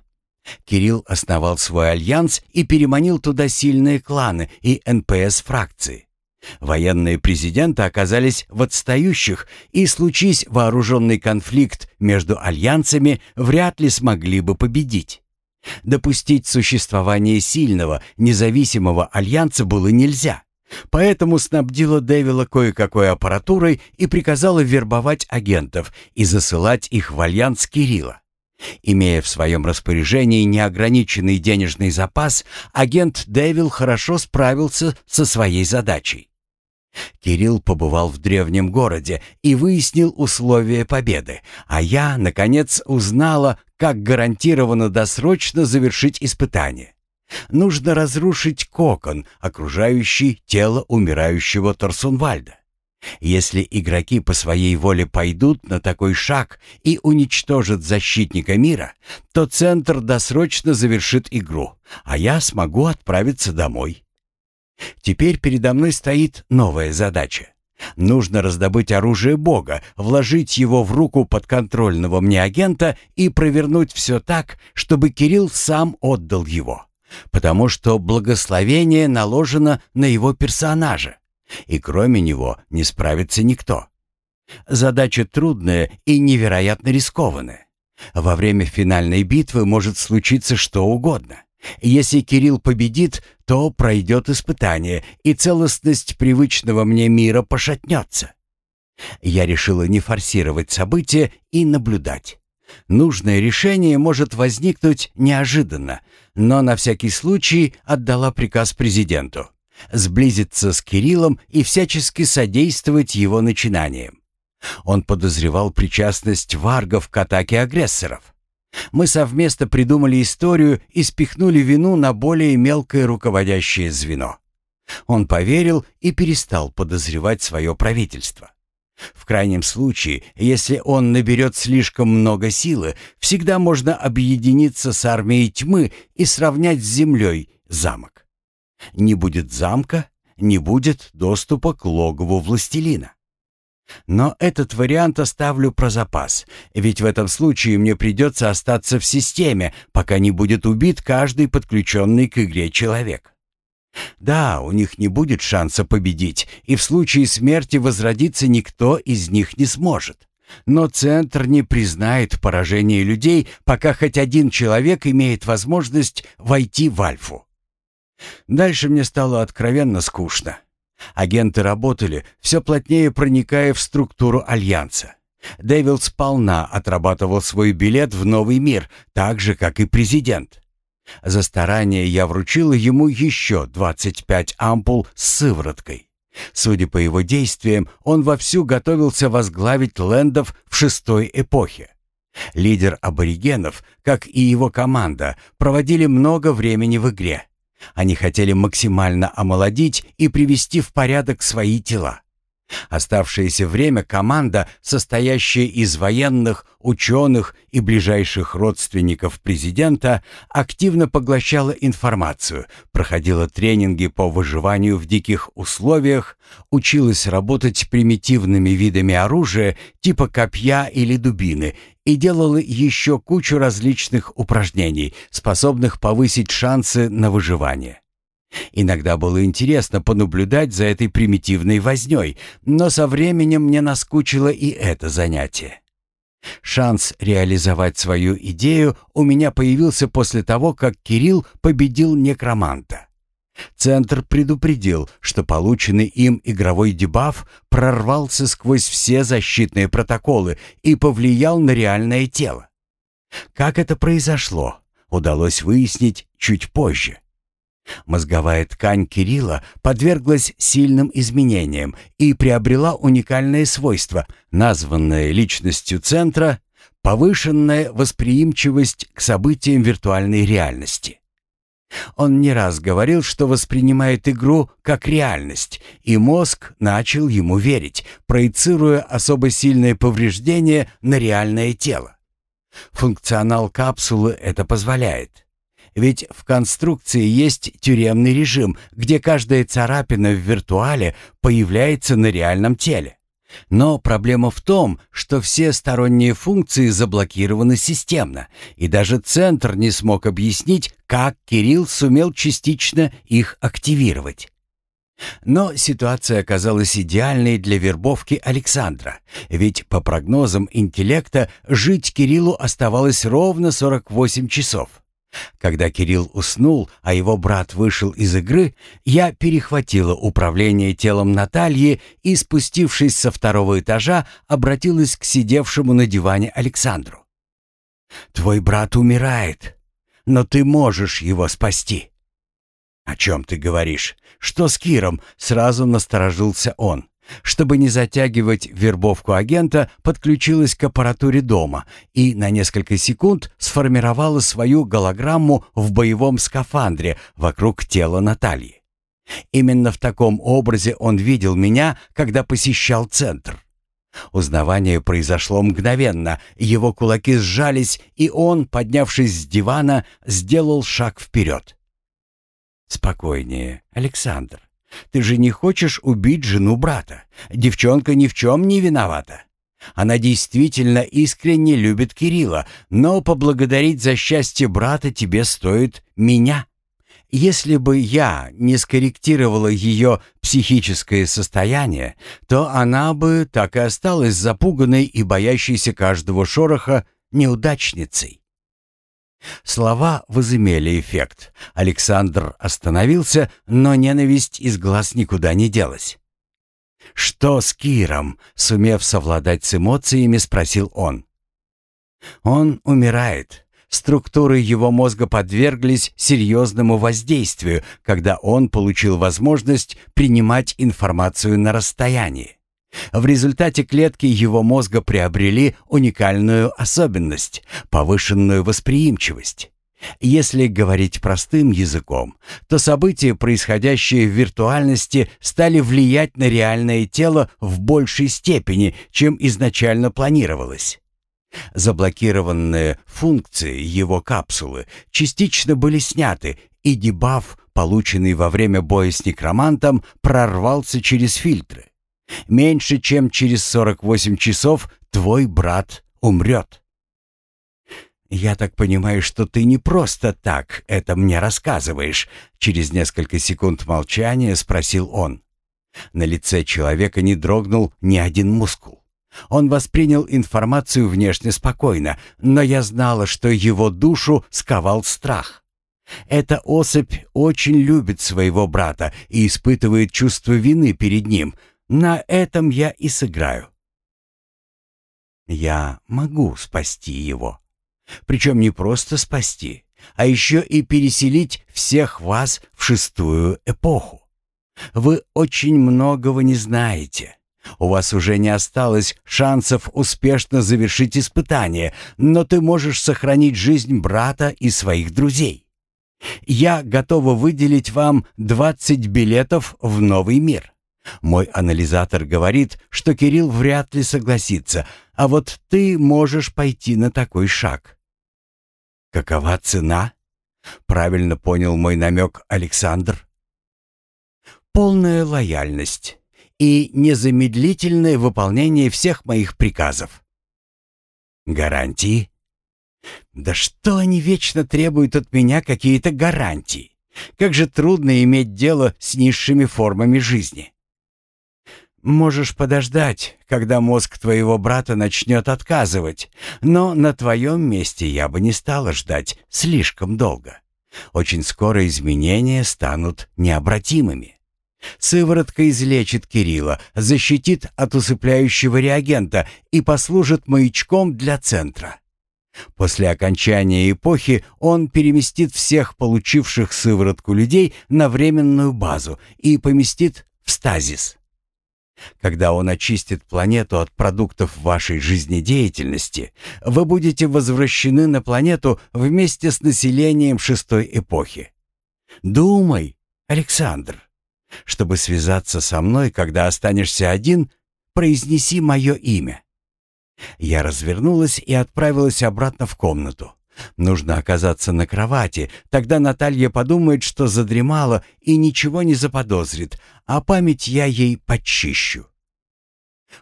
Speaker 1: Кирилл основал свой альянс и переманил туда сильные кланы и НПС-фракции. Военные президенты оказались в отстающих, и случись вооруженный конфликт между альянсами, вряд ли смогли бы победить. Допустить существование сильного, независимого альянса было нельзя. Поэтому снабдила Дэвила кое-какой аппаратурой и приказала вербовать агентов и засылать их в альянс Кирилла. Имея в своем распоряжении неограниченный денежный запас, агент Дэвил хорошо справился со своей задачей. Кирилл побывал в древнем городе и выяснил условия победы, а я, наконец, узнала, как гарантированно досрочно завершить испытание. Нужно разрушить кокон, окружающий тело умирающего Торсунвальда. Если игроки по своей воле пойдут на такой шаг и уничтожат защитника мира, то центр досрочно завершит игру, а я смогу отправиться домой. Теперь передо мной стоит новая задача. Нужно раздобыть оружие Бога, вложить его в руку подконтрольного мне агента и провернуть все так, чтобы Кирилл сам отдал его. Потому что благословение наложено на его персонажа, и кроме него не справится никто. Задача трудная и невероятно рискованная. Во время финальной битвы может случиться что угодно. Если Кирилл победит, то пройдет испытание, и целостность привычного мне мира пошатнется. Я решила не форсировать события и наблюдать. Нужное решение может возникнуть неожиданно, но на всякий случай отдала приказ президенту сблизиться с Кириллом и всячески содействовать его начинаниям. Он подозревал причастность варгов к атаке агрессоров. Мы совместно придумали историю и спихнули вину на более мелкое руководящее звено. Он поверил и перестал подозревать свое правительство. В крайнем случае, если он наберет слишком много силы, всегда можно объединиться с армией тьмы и сравнять с землей замок. Не будет замка, не будет доступа к логову властелина. Но этот вариант оставлю про запас, ведь в этом случае мне придется остаться в системе, пока не будет убит каждый подключенный к игре человек. Да, у них не будет шанса победить, и в случае смерти возродиться никто из них не сможет. Но Центр не признает поражение людей, пока хоть один человек имеет возможность войти в Альфу. Дальше мне стало откровенно скучно. Агенты работали, все плотнее проникая в структуру Альянса. Дэвил сполна отрабатывал свой билет в новый мир, так же, как и президент. За старание я вручил ему еще 25 ампул с сывороткой. Судя по его действиям, он вовсю готовился возглавить лендов в шестой эпохе. Лидер аборигенов, как и его команда, проводили много времени в игре. Они хотели максимально омолодить и привести в порядок свои тела. Оставшееся время команда, состоящая из военных, ученых и ближайших родственников президента, активно поглощала информацию, проходила тренинги по выживанию в диких условиях, училась работать примитивными видами оружия типа копья или дубины и делала еще кучу различных упражнений, способных повысить шансы на выживание. Иногда было интересно понаблюдать за этой примитивной вознёй, но со временем мне наскучило и это занятие. Шанс реализовать свою идею у меня появился после того, как Кирилл победил некроманта. Центр предупредил, что полученный им игровой дебаф прорвался сквозь все защитные протоколы и повлиял на реальное тело. Как это произошло, удалось выяснить чуть позже. Мозговая ткань Кирилла подверглась сильным изменениям и приобрела уникальное свойство, названное личностью центра повышенная восприимчивость к событиям виртуальной реальности. Он не раз говорил, что воспринимает игру как реальность, и мозг начал ему верить, проецируя особо сильные повреждения на реальное тело. Функционал капсулы это позволяет. Ведь в конструкции есть тюремный режим, где каждая царапина в виртуале появляется на реальном теле. Но проблема в том, что все сторонние функции заблокированы системно, и даже Центр не смог объяснить, как Кирилл сумел частично их активировать. Но ситуация оказалась идеальной для вербовки Александра, ведь по прогнозам интеллекта жить Кириллу оставалось ровно 48 часов. Когда Кирилл уснул, а его брат вышел из игры, я перехватила управление телом Натальи и, спустившись со второго этажа, обратилась к сидевшему на диване Александру. «Твой брат умирает, но ты можешь его спасти». «О чем ты говоришь? Что с Киром?» — сразу насторожился он. Чтобы не затягивать вербовку агента, подключилась к аппаратуре дома и на несколько секунд сформировала свою голограмму в боевом скафандре вокруг тела Натальи. Именно в таком образе он видел меня, когда посещал центр. Узнавание произошло мгновенно, его кулаки сжались, и он, поднявшись с дивана, сделал шаг вперед. «Спокойнее, Александр. Ты же не хочешь убить жену брата? Девчонка ни в чем не виновата. Она действительно искренне любит Кирилла, но поблагодарить за счастье брата тебе стоит меня. Если бы я не скорректировала ее психическое состояние, то она бы так и осталась запуганной и боящейся каждого шороха неудачницей. Слова возымели эффект. Александр остановился, но ненависть из глаз никуда не делась. «Что с Киром?» — сумев совладать с эмоциями, спросил он. «Он умирает. Структуры его мозга подверглись серьезному воздействию, когда он получил возможность принимать информацию на расстоянии. В результате клетки его мозга приобрели уникальную особенность – повышенную восприимчивость. Если говорить простым языком, то события, происходящие в виртуальности, стали влиять на реальное тело в большей степени, чем изначально планировалось. Заблокированные функции его капсулы частично были сняты, и дебаф, полученный во время боя с некромантом, прорвался через фильтры. Меньше чем через 48 часов твой брат умрет. «Я так понимаю, что ты не просто так это мне рассказываешь», через несколько секунд молчания спросил он. На лице человека не дрогнул ни один мускул. Он воспринял информацию внешне спокойно, но я знала, что его душу сковал страх. Эта особь очень любит своего брата и испытывает чувство вины перед ним, на этом я и сыграю. Я могу спасти его. Причем не просто спасти, а еще и переселить всех вас в шестую эпоху. Вы очень многого не знаете. У вас уже не осталось шансов успешно завершить испытание, но ты можешь сохранить жизнь брата и своих друзей. Я готова выделить вам 20 билетов в новый мир. Мой анализатор говорит, что Кирилл вряд ли согласится, а вот ты можешь пойти на такой шаг. Какова цена? Правильно понял мой намек Александр. Полная лояльность и незамедлительное выполнение всех моих приказов. Гарантии? Да что они вечно требуют от меня какие-то гарантии? Как же трудно иметь дело с низшими формами жизни. Можешь подождать, когда мозг твоего брата начнет отказывать, но на твоем месте я бы не стала ждать слишком долго. Очень скоро изменения станут необратимыми. Сыворотка излечит Кирилла, защитит от усыпляющего реагента и послужит маячком для центра. После окончания эпохи он переместит всех получивших сыворотку людей на временную базу и поместит в стазис. Когда он очистит планету от продуктов вашей жизнедеятельности, вы будете возвращены на планету вместе с населением шестой эпохи. Думай, Александр. Чтобы связаться со мной, когда останешься один, произнеси мое имя. Я развернулась и отправилась обратно в комнату. Нужно оказаться на кровати, тогда Наталья подумает, что задремала и ничего не заподозрит, а память я ей почищу.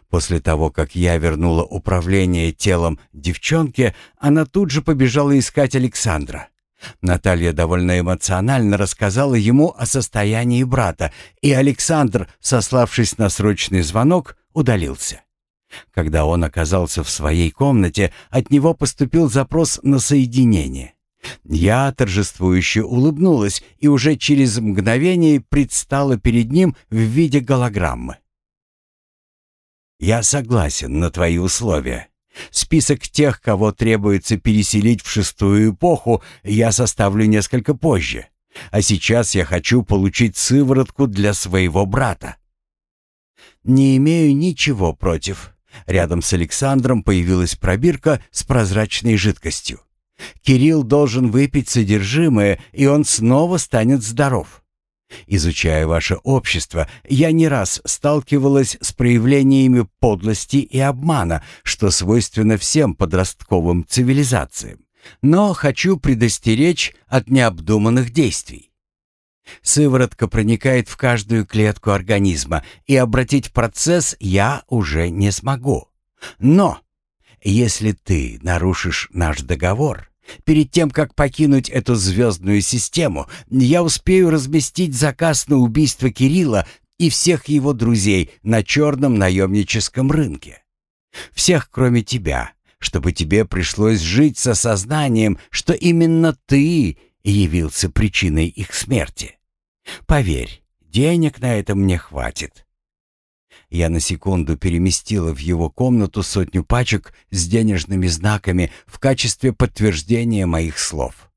Speaker 1: После того, как я вернула управление телом девчонке, она тут же побежала искать Александра. Наталья довольно эмоционально рассказала ему о состоянии брата, и Александр, сославшись на срочный звонок, удалился. Когда он оказался в своей комнате, от него поступил запрос на соединение. Я торжествующе улыбнулась и уже через мгновение предстала перед ним в виде голограммы. «Я согласен на твои условия», Список тех, кого требуется переселить в шестую эпоху, я составлю несколько позже. А сейчас я хочу получить сыворотку для своего брата. Не имею ничего против. Рядом с Александром появилась пробирка с прозрачной жидкостью. Кирилл должен выпить содержимое, и он снова станет здоров. Изучая ваше общество, я не раз сталкивалась с проявлениями подлости и обмана, что свойственно всем подростковым цивилизациям. Но хочу предостеречь от необдуманных действий. Сыворотка проникает в каждую клетку организма, и обратить процесс я уже не смогу. Но если ты нарушишь наш договор, Перед тем, как покинуть эту звездную систему, я успею разместить заказ на убийство Кирилла и всех его друзей на черном наемническом рынке. Всех, кроме тебя, чтобы тебе пришлось жить со сознанием, что именно ты явился причиной их смерти. Поверь, денег на это мне хватит. Я на секунду переместила в его комнату сотню пачек с денежными знаками в качестве подтверждения моих слов.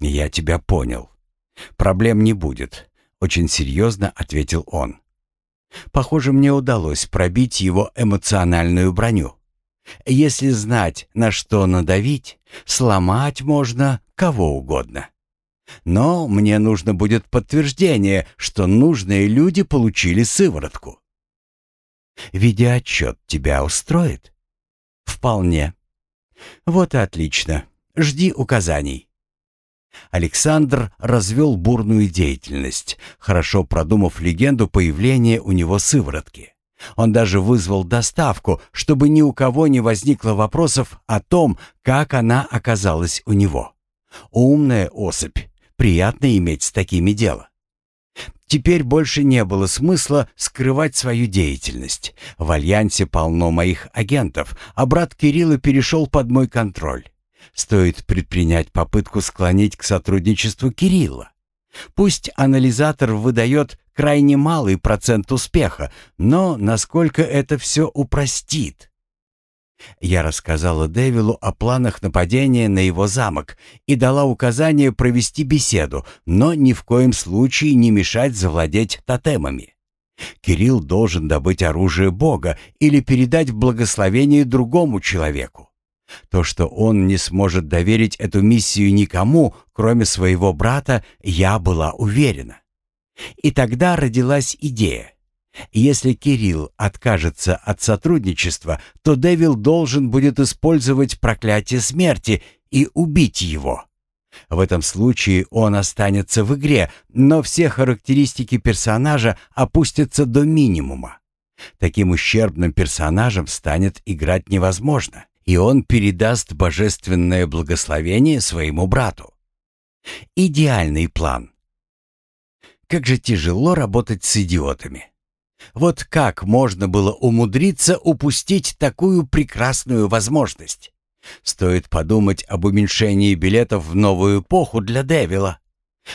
Speaker 1: «Я тебя понял. Проблем не будет», — очень серьезно ответил он. Похоже, мне удалось пробить его эмоциональную броню. Если знать, на что надавить, сломать можно кого угодно. Но мне нужно будет подтверждение, что нужные люди получили сыворотку. Видеоотчет тебя устроит? Вполне. Вот и отлично. Жди указаний. Александр развел бурную деятельность, хорошо продумав легенду появления у него сыворотки. Он даже вызвал доставку, чтобы ни у кого не возникло вопросов о том, как она оказалась у него. Умная особь, Приятно иметь с такими дело. Теперь больше не было смысла скрывать свою деятельность. В Альянсе полно моих агентов, а брат Кирилла перешел под мой контроль. Стоит предпринять попытку склонить к сотрудничеству Кирилла. Пусть анализатор выдает крайне малый процент успеха, но насколько это все упростит? Я рассказала Дэвилу о планах нападения на его замок и дала указание провести беседу, но ни в коем случае не мешать завладеть тотемами. Кирилл должен добыть оружие Бога или передать благословение другому человеку. То, что он не сможет доверить эту миссию никому, кроме своего брата, я была уверена. И тогда родилась идея. Если Кирилл откажется от сотрудничества, то Дэвил должен будет использовать проклятие смерти и убить его. В этом случае он останется в игре, но все характеристики персонажа опустятся до минимума. Таким ущербным персонажем станет играть невозможно, и он передаст божественное благословение своему брату. Идеальный план. Как же тяжело работать с идиотами. Вот как можно было умудриться упустить такую прекрасную возможность? Стоит подумать об уменьшении билетов в новую эпоху для Девила.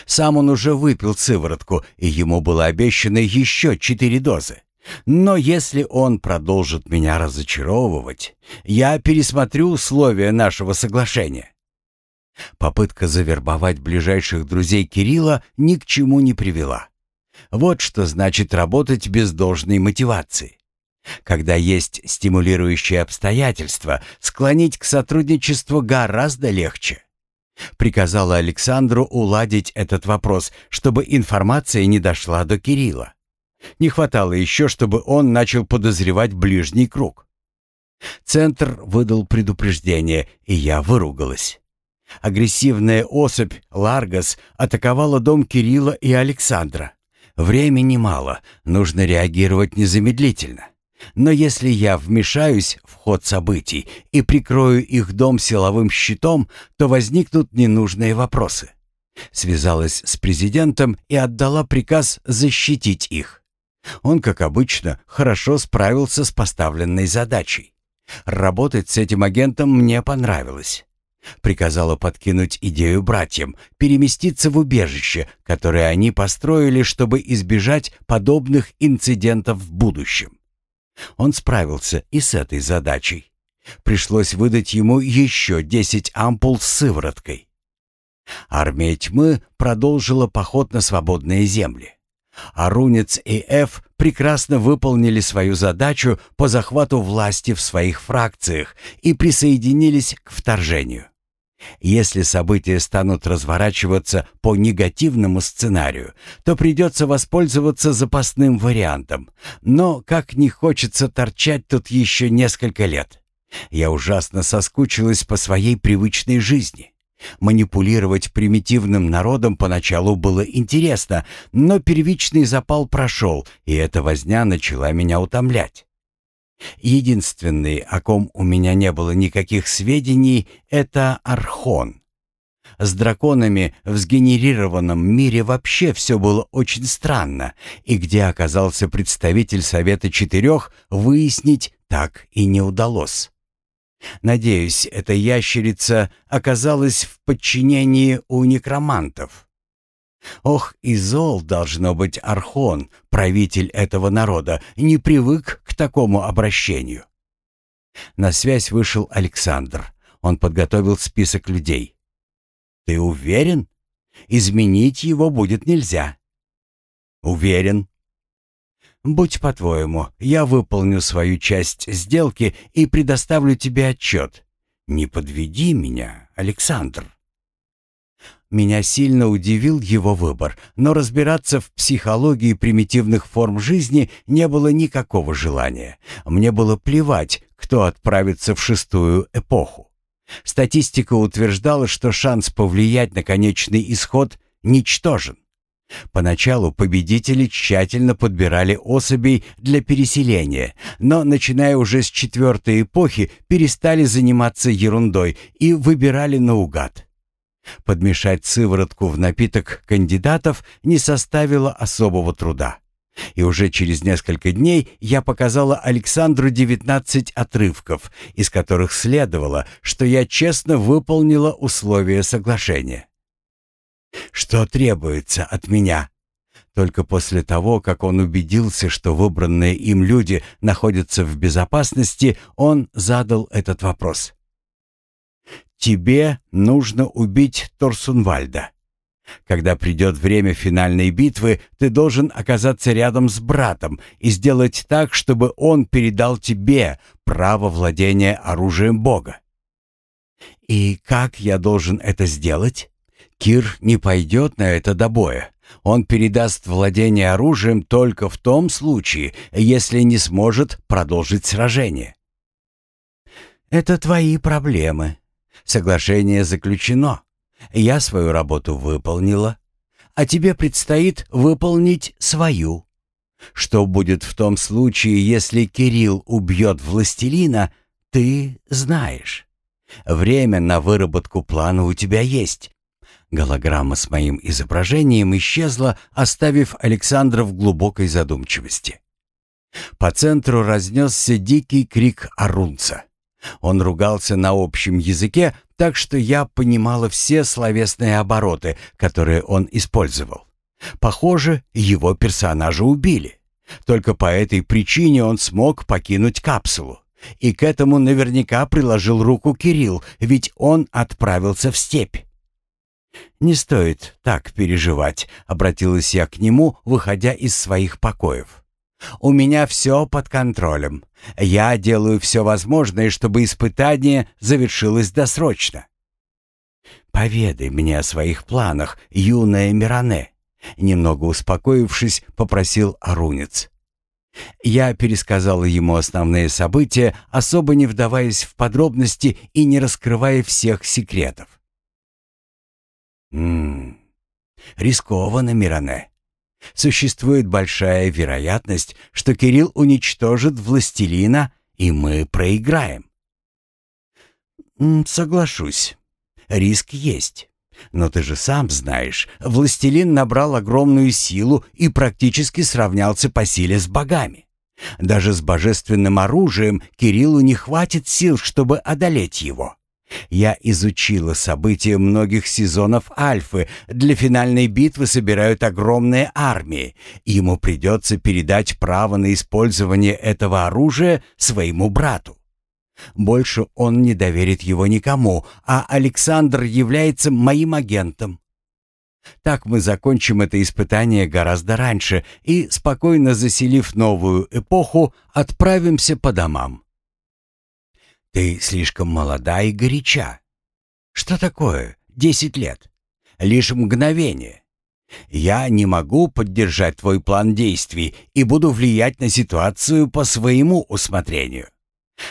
Speaker 1: Сам он уже выпил сыворотку, и ему было обещано еще четыре дозы. Но если он продолжит меня разочаровывать, я пересмотрю условия нашего соглашения. Попытка завербовать ближайших друзей Кирилла ни к чему не привела. Вот что значит работать без должной мотивации. Когда есть стимулирующие обстоятельства, склонить к сотрудничеству гораздо легче. Приказала Александру уладить этот вопрос, чтобы информация не дошла до Кирилла. Не хватало еще, чтобы он начал подозревать ближний круг. Центр выдал предупреждение, и я выругалась. Агрессивная особь Ларгас атаковала дом Кирилла и Александра. Времени мало, нужно реагировать незамедлительно. Но если я вмешаюсь в ход событий и прикрою их дом силовым щитом, то возникнут ненужные вопросы. Связалась с президентом и отдала приказ защитить их. Он, как обычно, хорошо справился с поставленной задачей. Работать с этим агентом мне понравилось. Приказала подкинуть идею братьям, переместиться в убежище, которое они построили, чтобы избежать подобных инцидентов в будущем. Он справился и с этой задачей. Пришлось выдать ему еще 10 ампул с сывороткой. Армия тьмы продолжила поход на свободные земли. Арунец и Эф прекрасно выполнили свою задачу по захвату власти в своих фракциях и присоединились к вторжению. Если события станут разворачиваться по негативному сценарию, то придется воспользоваться запасным вариантом. Но как не хочется торчать тут еще несколько лет. Я ужасно соскучилась по своей привычной жизни. Манипулировать примитивным народом поначалу было интересно, но первичный запал прошел, и эта возня начала меня утомлять. Единственный, о ком у меня не было никаких сведений, это Архон. С драконами в сгенерированном мире вообще все было очень странно, и где оказался представитель Совета Четырех, выяснить так и не удалось. Надеюсь, эта ящерица оказалась в подчинении у некромантов. Ох, и зол должно быть Архон, правитель этого народа, не привык к такому обращению. На связь вышел Александр. Он подготовил список людей. «Ты уверен? Изменить его будет нельзя». «Уверен», Будь по-твоему, я выполню свою часть сделки и предоставлю тебе отчет. Не подведи меня, Александр. Меня сильно удивил его выбор, но разбираться в психологии примитивных форм жизни не было никакого желания. Мне было плевать, кто отправится в шестую эпоху. Статистика утверждала, что шанс повлиять на конечный исход ничтожен. Поначалу победители тщательно подбирали особей для переселения, но, начиная уже с четвертой эпохи, перестали заниматься ерундой и выбирали наугад. Подмешать сыворотку в напиток кандидатов не составило особого труда. И уже через несколько дней я показала Александру 19 отрывков, из которых следовало, что я честно выполнила условия соглашения. Что требуется от меня? Только после того, как он убедился, что выбранные им люди находятся в безопасности, он задал этот вопрос. «Тебе нужно убить Торсунвальда. Когда придет время финальной битвы, ты должен оказаться рядом с братом и сделать так, чтобы он передал тебе право владения оружием Бога. И как я должен это сделать?» Кир не пойдет на это до боя. Он передаст владение оружием только в том случае, если не сможет продолжить сражение. «Это твои проблемы. Соглашение заключено. Я свою работу выполнила, а тебе предстоит выполнить свою. Что будет в том случае, если Кирилл убьет властелина, ты знаешь. Время на выработку плана у тебя есть, Голограмма с моим изображением исчезла, оставив Александра в глубокой задумчивости. По центру разнесся дикий крик Арунца. Он ругался на общем языке, так что я понимала все словесные обороты, которые он использовал. Похоже, его персонажа убили. Только по этой причине он смог покинуть капсулу. И к этому наверняка приложил руку Кирилл, ведь он отправился в степь. «Не стоит так переживать», — обратилась я к нему, выходя из своих покоев. «У меня все под контролем. Я делаю все возможное, чтобы испытание завершилось досрочно». «Поведай мне о своих планах, юная Миране», — немного успокоившись, попросил Арунец. Я пересказал ему основные события, особо не вдаваясь в подробности и не раскрывая всех секретов. Ммм, рискованно, Миране. Существует большая вероятность, что Кирилл уничтожит властелина, и мы проиграем. Соглашусь. Риск есть. Но ты же сам знаешь, властелин набрал огромную силу и практически сравнялся по силе с богами. Даже с божественным оружием Кириллу не хватит сил, чтобы одолеть его. Я изучила события многих сезонов Альфы. Для финальной битвы собирают огромные армии. Ему придется передать право на использование этого оружия своему брату. Больше он не доверит его никому, а Александр является моим агентом. Так мы закончим это испытание гораздо раньше и, спокойно заселив новую эпоху, отправимся по домам. Ты слишком молода и горяча. Что такое десять лет? Лишь мгновение. Я не могу поддержать твой план действий и буду влиять на ситуацию по своему усмотрению.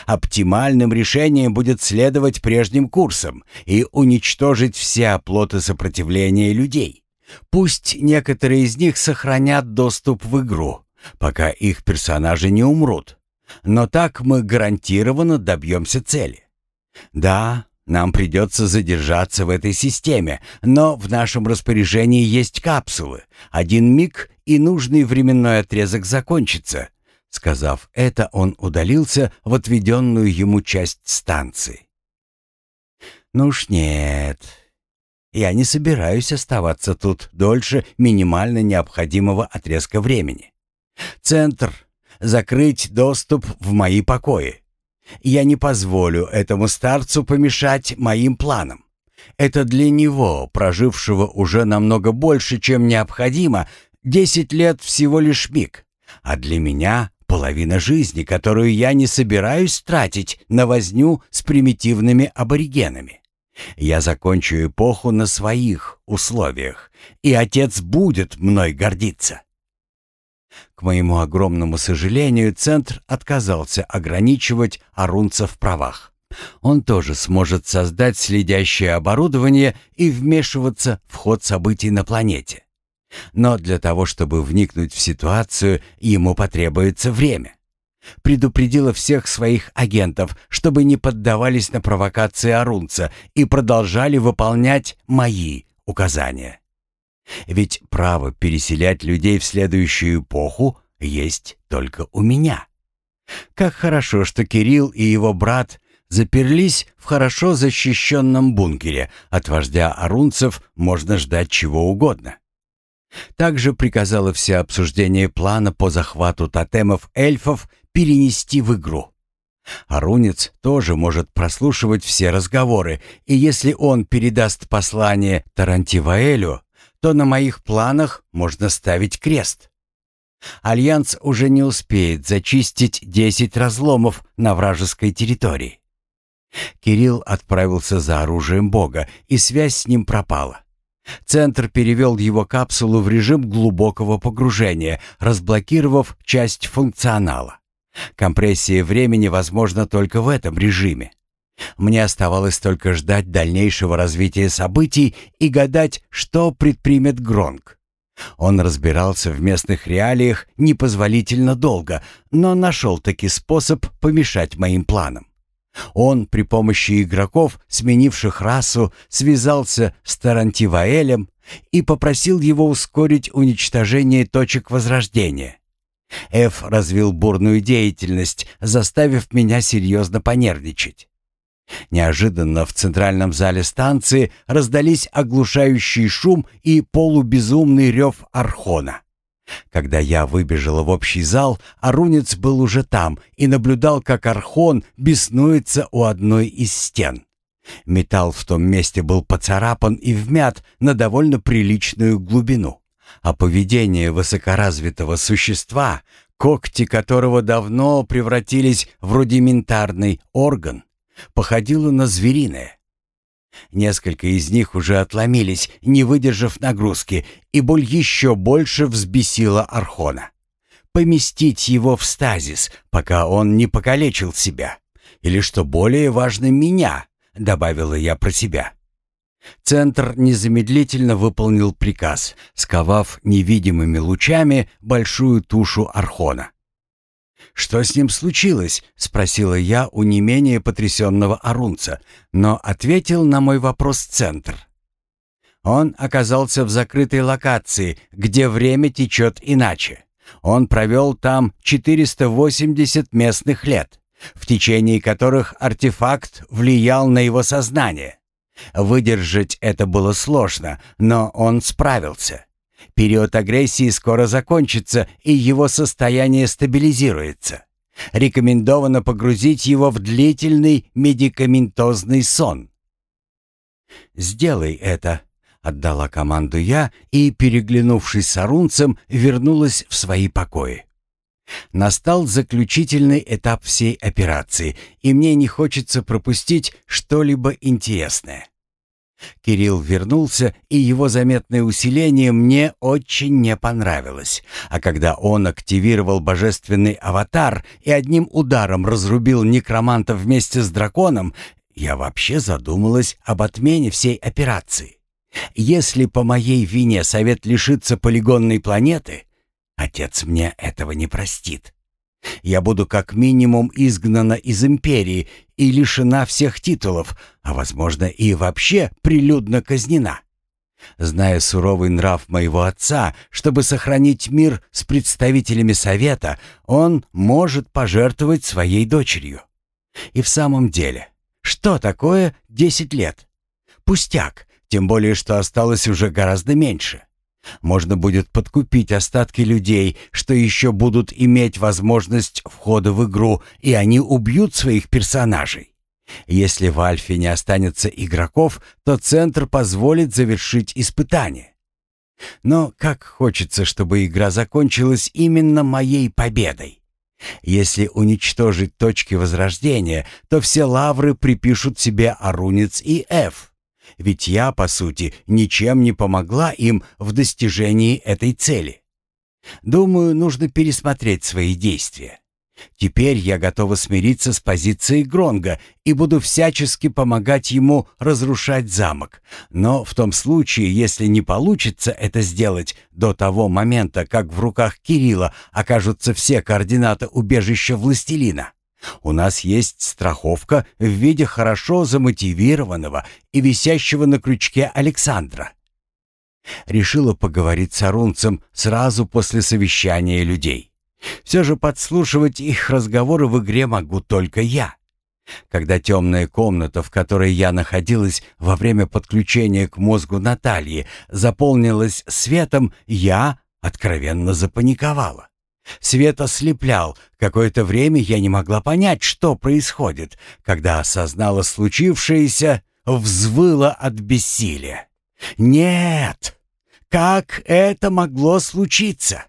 Speaker 1: Оптимальным решением будет следовать прежним курсам и уничтожить все оплоты сопротивления людей. Пусть некоторые из них сохранят доступ в игру, пока их персонажи не умрут. Но так мы гарантированно добьемся цели. Да, нам придется задержаться в этой системе, но в нашем распоряжении есть капсулы. Один миг, и нужный временной отрезок закончится. Сказав это, он удалился в отведенную ему часть станции. «Ну уж нет, я не собираюсь оставаться тут дольше минимально необходимого отрезка времени. Центр — закрыть доступ в мои покои. Я не позволю этому старцу помешать моим планам. Это для него, прожившего уже намного больше, чем необходимо, десять лет всего лишь миг, а для меня Половина жизни, которую я не собираюсь тратить на возню с примитивными аборигенами. Я закончу эпоху на своих условиях, и отец будет мной гордиться. К моему огромному сожалению, Центр отказался ограничивать арунца в правах. Он тоже сможет создать следящее оборудование и вмешиваться в ход событий на планете. Но для того, чтобы вникнуть в ситуацию, ему потребуется время. Предупредила всех своих агентов, чтобы не поддавались на провокации Арунца и продолжали выполнять мои указания. Ведь право переселять людей в следующую эпоху есть только у меня. Как хорошо, что Кирилл и его брат заперлись в хорошо защищенном бункере. От вождя арунцев можно ждать чего угодно. Также приказала все обсуждения плана по захвату тотемов эльфов перенести в игру. Арунец тоже может прослушивать все разговоры, и если он передаст послание Тарантиваэлю, то на моих планах можно ставить крест. Альянс уже не успеет зачистить десять разломов на вражеской территории. Кирилл отправился за оружием Бога, и связь с ним пропала. Центр перевел его капсулу в режим глубокого погружения, разблокировав часть функционала. Компрессия времени возможна только в этом режиме. Мне оставалось только ждать дальнейшего развития событий и гадать, что предпримет Гронк. Он разбирался в местных реалиях непозволительно долго, но нашел таки способ помешать моим планам. Он при помощи игроков, сменивших расу, связался с Тарантиваэлем и попросил его ускорить уничтожение точек возрождения. Эф развил бурную деятельность, заставив меня серьезно понервничать. Неожиданно в центральном зале станции раздались оглушающий шум и полубезумный рев Архона. Когда я выбежала в общий зал, Арунец был уже там и наблюдал, как Архон беснуется у одной из стен. Металл в том месте был поцарапан и вмят на довольно приличную глубину. А поведение высокоразвитого существа, когти которого давно превратились в рудиментарный орган, походило на звериное. Несколько из них уже отломились, не выдержав нагрузки, и боль еще больше взбесила Архона. Поместить его в стазис, пока он не покалечил себя. Или, что более важно, меня, добавила я про себя. Центр незамедлительно выполнил приказ, сковав невидимыми лучами большую тушу Архона. «Что с ним случилось?» — спросила я у не менее потрясенного Арунца, но ответил на мой вопрос Центр. Он оказался в закрытой локации, где время течет иначе. Он провел там 480 местных лет, в течение которых артефакт влиял на его сознание. Выдержать это было сложно, но он справился. Период агрессии скоро закончится, и его состояние стабилизируется. Рекомендовано погрузить его в длительный медикаментозный сон. «Сделай это», — отдала команду я и, переглянувшись с Арунцем, вернулась в свои покои. Настал заключительный этап всей операции, и мне не хочется пропустить что-либо интересное. Кирилл вернулся, и его заметное усиление мне очень не понравилось. А когда он активировал божественный аватар и одним ударом разрубил некроманта вместе с драконом, я вообще задумалась об отмене всей операции. Если по моей вине совет лишится полигонной планеты, отец мне этого не простит. Я буду как минимум изгнана из империи и лишена всех титулов, а, возможно, и вообще прилюдно казнена. Зная суровый нрав моего отца, чтобы сохранить мир с представителями совета, он может пожертвовать своей дочерью. И в самом деле, что такое десять лет? Пустяк, тем более, что осталось уже гораздо меньше. Можно будет подкупить остатки людей, что еще будут иметь возможность входа в игру, и они убьют своих персонажей. Если в Альфе не останется игроков, то Центр позволит завершить испытание. Но как хочется, чтобы игра закончилась именно моей победой. Если уничтожить точки возрождения, то все лавры припишут себе Арунец и Эф. Ведь я, по сути, ничем не помогла им в достижении этой цели. Думаю, нужно пересмотреть свои действия. Теперь я готова смириться с позицией Гронга и буду всячески помогать ему разрушать замок. Но в том случае, если не получится это сделать до того момента, как в руках Кирилла окажутся все координаты убежища властелина, у нас есть страховка в виде хорошо замотивированного и висящего на крючке Александра. Решила поговорить с Арунцем сразу после совещания людей. Все же подслушивать их разговоры в игре могу только я. Когда темная комната, в которой я находилась во время подключения к мозгу Натальи, заполнилась светом, я откровенно запаниковала. Свет ослеплял. Какое-то время я не могла понять, что происходит. Когда осознала случившееся, взвыла от бессилия. «Нет! Как это могло случиться?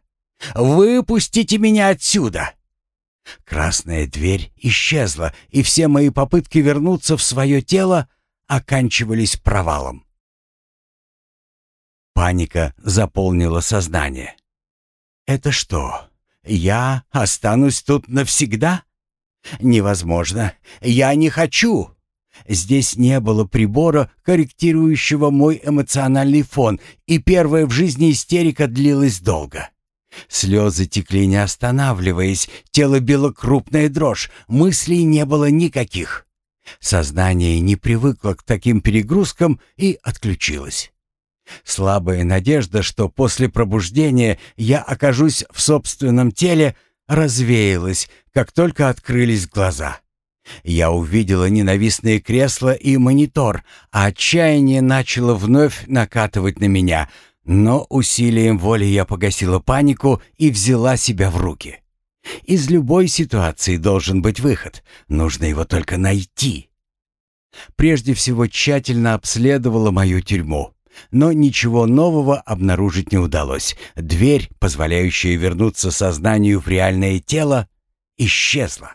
Speaker 1: Выпустите меня отсюда!» Красная дверь исчезла, и все мои попытки вернуться в свое тело оканчивались провалом. Паника заполнила сознание. «Это что, я останусь тут навсегда? Невозможно. Я не хочу. Здесь не было прибора, корректирующего мой эмоциональный фон, и первая в жизни истерика длилась долго. Слезы текли не останавливаясь, тело било крупная дрожь, мыслей не было никаких. Сознание не привыкло к таким перегрузкам и отключилось. Слабая надежда, что после пробуждения я окажусь в собственном теле, развеялась, как только открылись глаза. Я увидела ненавистные кресла и монитор, а отчаяние начало вновь накатывать на меня, но усилием воли я погасила панику и взяла себя в руки. Из любой ситуации должен быть выход, нужно его только найти. Прежде всего тщательно обследовала мою тюрьму. Но ничего нового обнаружить не удалось. Дверь, позволяющая вернуться сознанию в реальное тело, исчезла.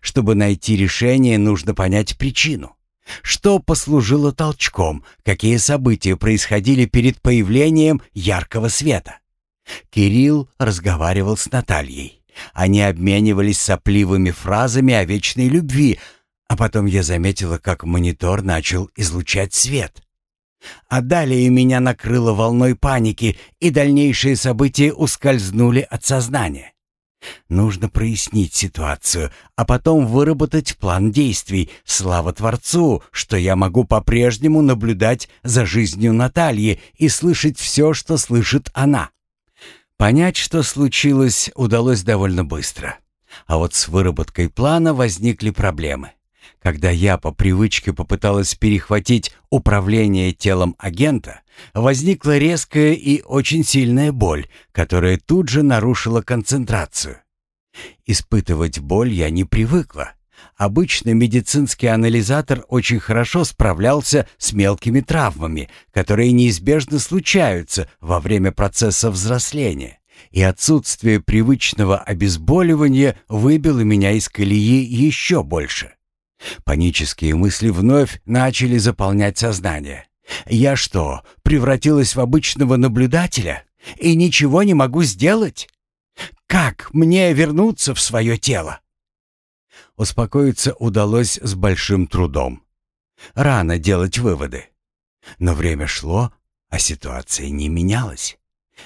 Speaker 1: Чтобы найти решение, нужно понять причину. Что послужило толчком? Какие события происходили перед появлением яркого света? Кирилл разговаривал с Натальей. Они обменивались сопливыми фразами о вечной любви, а потом я заметила, как монитор начал излучать свет. А далее меня накрыло волной паники, и дальнейшие события ускользнули от сознания. Нужно прояснить ситуацию, а потом выработать план действий. Слава Творцу, что я могу по-прежнему наблюдать за жизнью Натальи и слышать все, что слышит она. Понять, что случилось, удалось довольно быстро. А вот с выработкой плана возникли проблемы. Когда я по привычке попыталась перехватить управление телом агента, возникла резкая и очень сильная боль, которая тут же нарушила концентрацию. Испытывать боль я не привыкла. Обычно медицинский анализатор очень хорошо справлялся с мелкими травмами, которые неизбежно случаются во время процесса взросления, и отсутствие привычного обезболивания выбило меня из колеи еще больше. Панические мысли вновь начали заполнять сознание. Я что, превратилась в обычного наблюдателя и ничего не могу сделать? Как мне вернуться в свое тело? Успокоиться удалось с большим трудом. Рано делать выводы. Но время шло, а ситуация не менялась.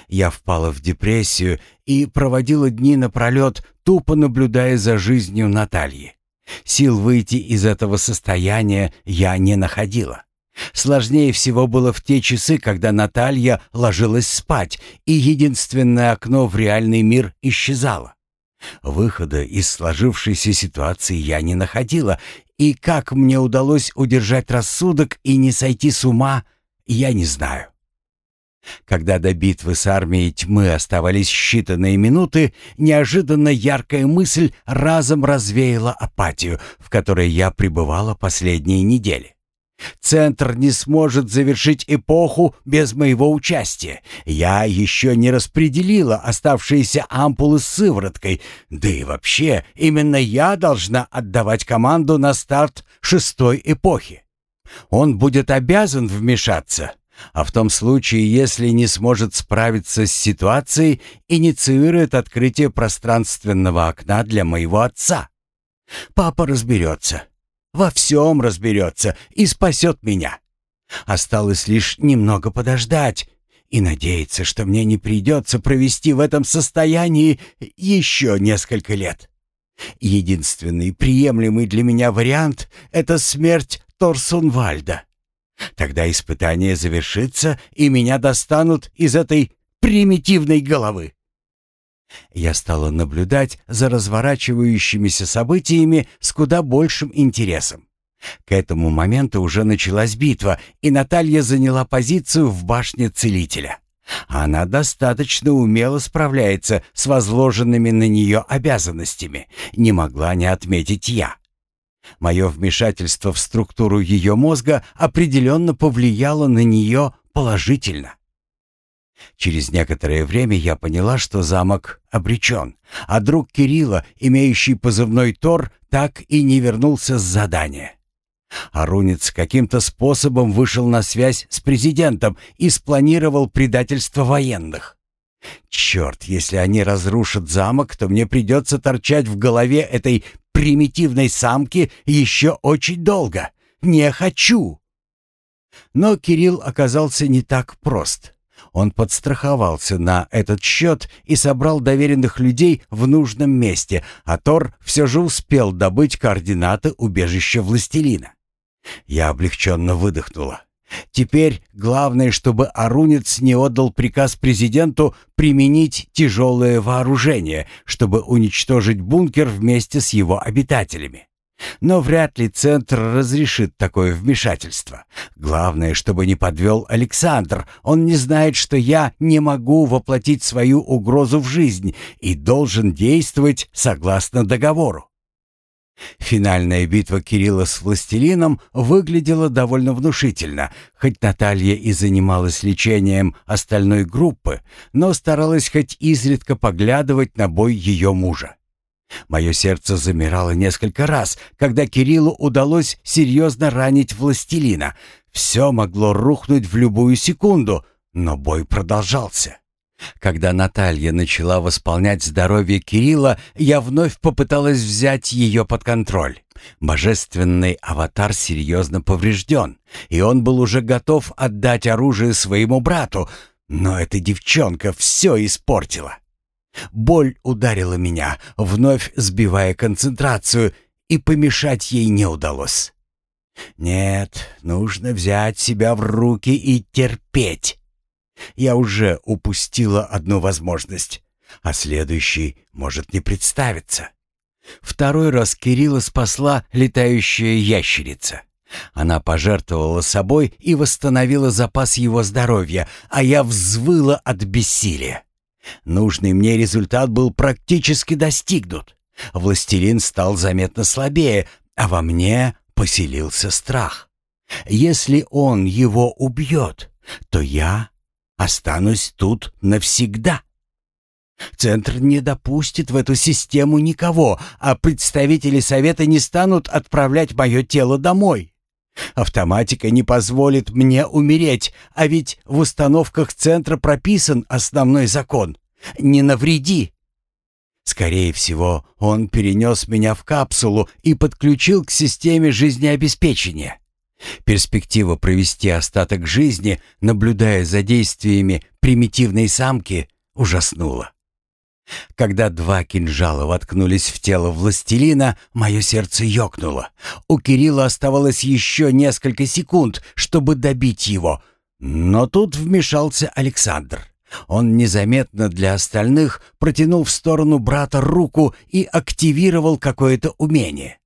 Speaker 1: Я впала в депрессию и проводила дни напролет, тупо наблюдая за жизнью Натальи. Сил выйти из этого состояния я не находила. Сложнее всего было в те часы, когда Наталья ложилась спать, и единственное окно в реальный мир исчезало. Выхода из сложившейся ситуации я не находила, и как мне удалось удержать рассудок и не сойти с ума, я не знаю. Когда до битвы с армией тьмы оставались считанные минуты, неожиданно яркая мысль разом развеяла апатию, в которой я пребывала последние недели. Центр не сможет завершить эпоху без моего участия. Я еще не распределила оставшиеся ампулы с сывороткой, да и вообще именно я должна отдавать команду на старт шестой эпохи. Он будет обязан вмешаться, а в том случае, если не сможет справиться с ситуацией, инициирует открытие пространственного окна для моего отца. Папа разберется, во всем разберется и спасет меня. Осталось лишь немного подождать и надеяться, что мне не придется провести в этом состоянии еще несколько лет. Единственный приемлемый для меня вариант — это смерть Торсунвальда. Тогда испытание завершится, и меня достанут из этой примитивной головы. Я стала наблюдать за разворачивающимися событиями с куда большим интересом. К этому моменту уже началась битва, и Наталья заняла позицию в башне целителя. Она достаточно умело справляется с возложенными на нее обязанностями, не могла не отметить я. Мое вмешательство в структуру ее мозга определенно повлияло на нее положительно. Через некоторое время я поняла, что замок обречен, а друг Кирилла, имеющий позывной Тор, так и не вернулся с задания. Арунец каким-то способом вышел на связь с президентом и спланировал предательство военных. Черт, если они разрушат замок, то мне придется торчать в голове этой примитивной самки еще очень долго. Не хочу. Но Кирилл оказался не так прост. Он подстраховался на этот счет и собрал доверенных людей в нужном месте, а Тор все же успел добыть координаты убежища Властелина. Я облегченно выдохнула. Теперь главное, чтобы Арунец не отдал приказ президенту применить тяжелое вооружение, чтобы уничтожить бункер вместе с его обитателями. Но вряд ли Центр разрешит такое вмешательство. Главное, чтобы не подвел Александр. Он не знает, что я не могу воплотить свою угрозу в жизнь и должен действовать согласно договору. Финальная битва Кирилла с властелином выглядела довольно внушительно, хоть Наталья и занималась лечением остальной группы, но старалась хоть изредка поглядывать на бой ее мужа. Мое сердце замирало несколько раз, когда Кириллу удалось серьезно ранить властелина. Все могло рухнуть в любую секунду, но бой продолжался. Когда Наталья начала восполнять здоровье Кирилла, я вновь попыталась взять ее под контроль. Божественный аватар серьезно поврежден, и он был уже готов отдать оружие своему брату, но эта девчонка все испортила. Боль ударила меня, вновь сбивая концентрацию, и помешать ей не удалось. Нет, нужно взять себя в руки и терпеть. Я уже упустила одну возможность, а следующий может не представиться. Второй раз Кирилла спасла летающая ящерица. Она пожертвовала собой и восстановила запас его здоровья, а я взвыла от бессилия. Нужный мне результат был практически достигнут. Властелин стал заметно слабее, а во мне поселился страх. Если он его убьет, то я останусь тут навсегда. Центр не допустит в эту систему никого, а представители совета не станут отправлять мое тело домой. Автоматика не позволит мне умереть, а ведь в установках центра прописан основной закон «Не навреди». Скорее всего, он перенес меня в капсулу и подключил к системе жизнеобеспечения. Перспектива провести остаток жизни, наблюдая за действиями примитивной самки, ужаснула. Когда два кинжала воткнулись в тело властелина, мое сердце ёкнуло. У Кирилла оставалось еще несколько секунд, чтобы добить его. Но тут вмешался Александр. Он незаметно для остальных протянул в сторону брата руку и активировал какое-то умение.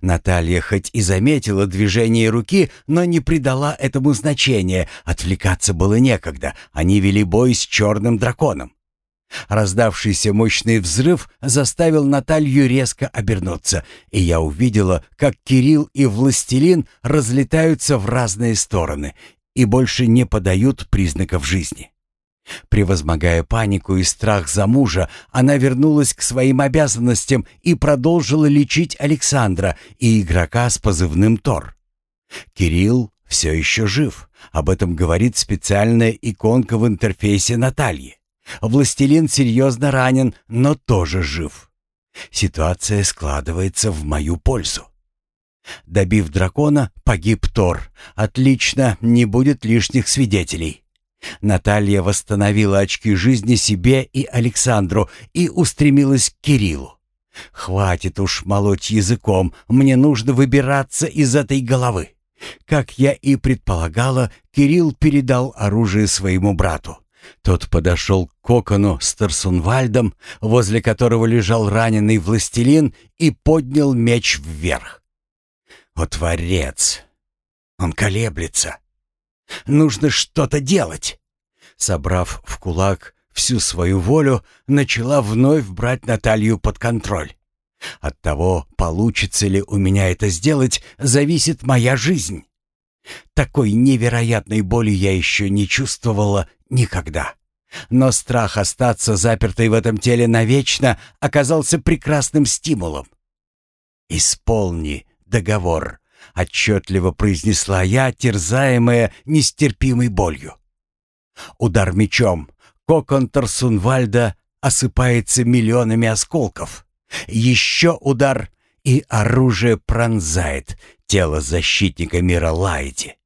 Speaker 1: Наталья хоть и заметила движение руки, но не придала этому значения. Отвлекаться было некогда. Они вели бой с черным драконом. Раздавшийся мощный взрыв заставил Наталью резко обернуться, и я увидела, как Кирилл и Властелин разлетаются в разные стороны и больше не подают признаков жизни. Превозмогая панику и страх за мужа, она вернулась к своим обязанностям и продолжила лечить Александра и игрока с позывным Тор. Кирилл все еще жив, об этом говорит специальная иконка в интерфейсе Натальи. Властелин серьезно ранен, но тоже жив. Ситуация складывается в мою пользу. Добив дракона, погиб Тор. Отлично, не будет лишних свидетелей. Наталья восстановила очки жизни себе и Александру и устремилась к Кириллу. «Хватит уж молоть языком, мне нужно выбираться из этой головы». Как я и предполагала, Кирилл передал оружие своему брату. Тот подошел к кокону с Тарсунвальдом, возле которого лежал раненый властелин, и поднял меч вверх. «О, Творец! Он колеблется!» Нужно что-то делать. Собрав в кулак всю свою волю, начала вновь брать Наталью под контроль. От того, получится ли у меня это сделать, зависит моя жизнь. Такой невероятной боли я еще не чувствовала никогда. Но страх остаться запертой в этом теле навечно оказался прекрасным стимулом. «Исполни договор», — отчетливо произнесла я, терзаемая нестерпимой болью. Удар мечом. Кокон Тарсунвальда осыпается миллионами осколков. Еще удар, и оружие пронзает тело защитника мира Лайти.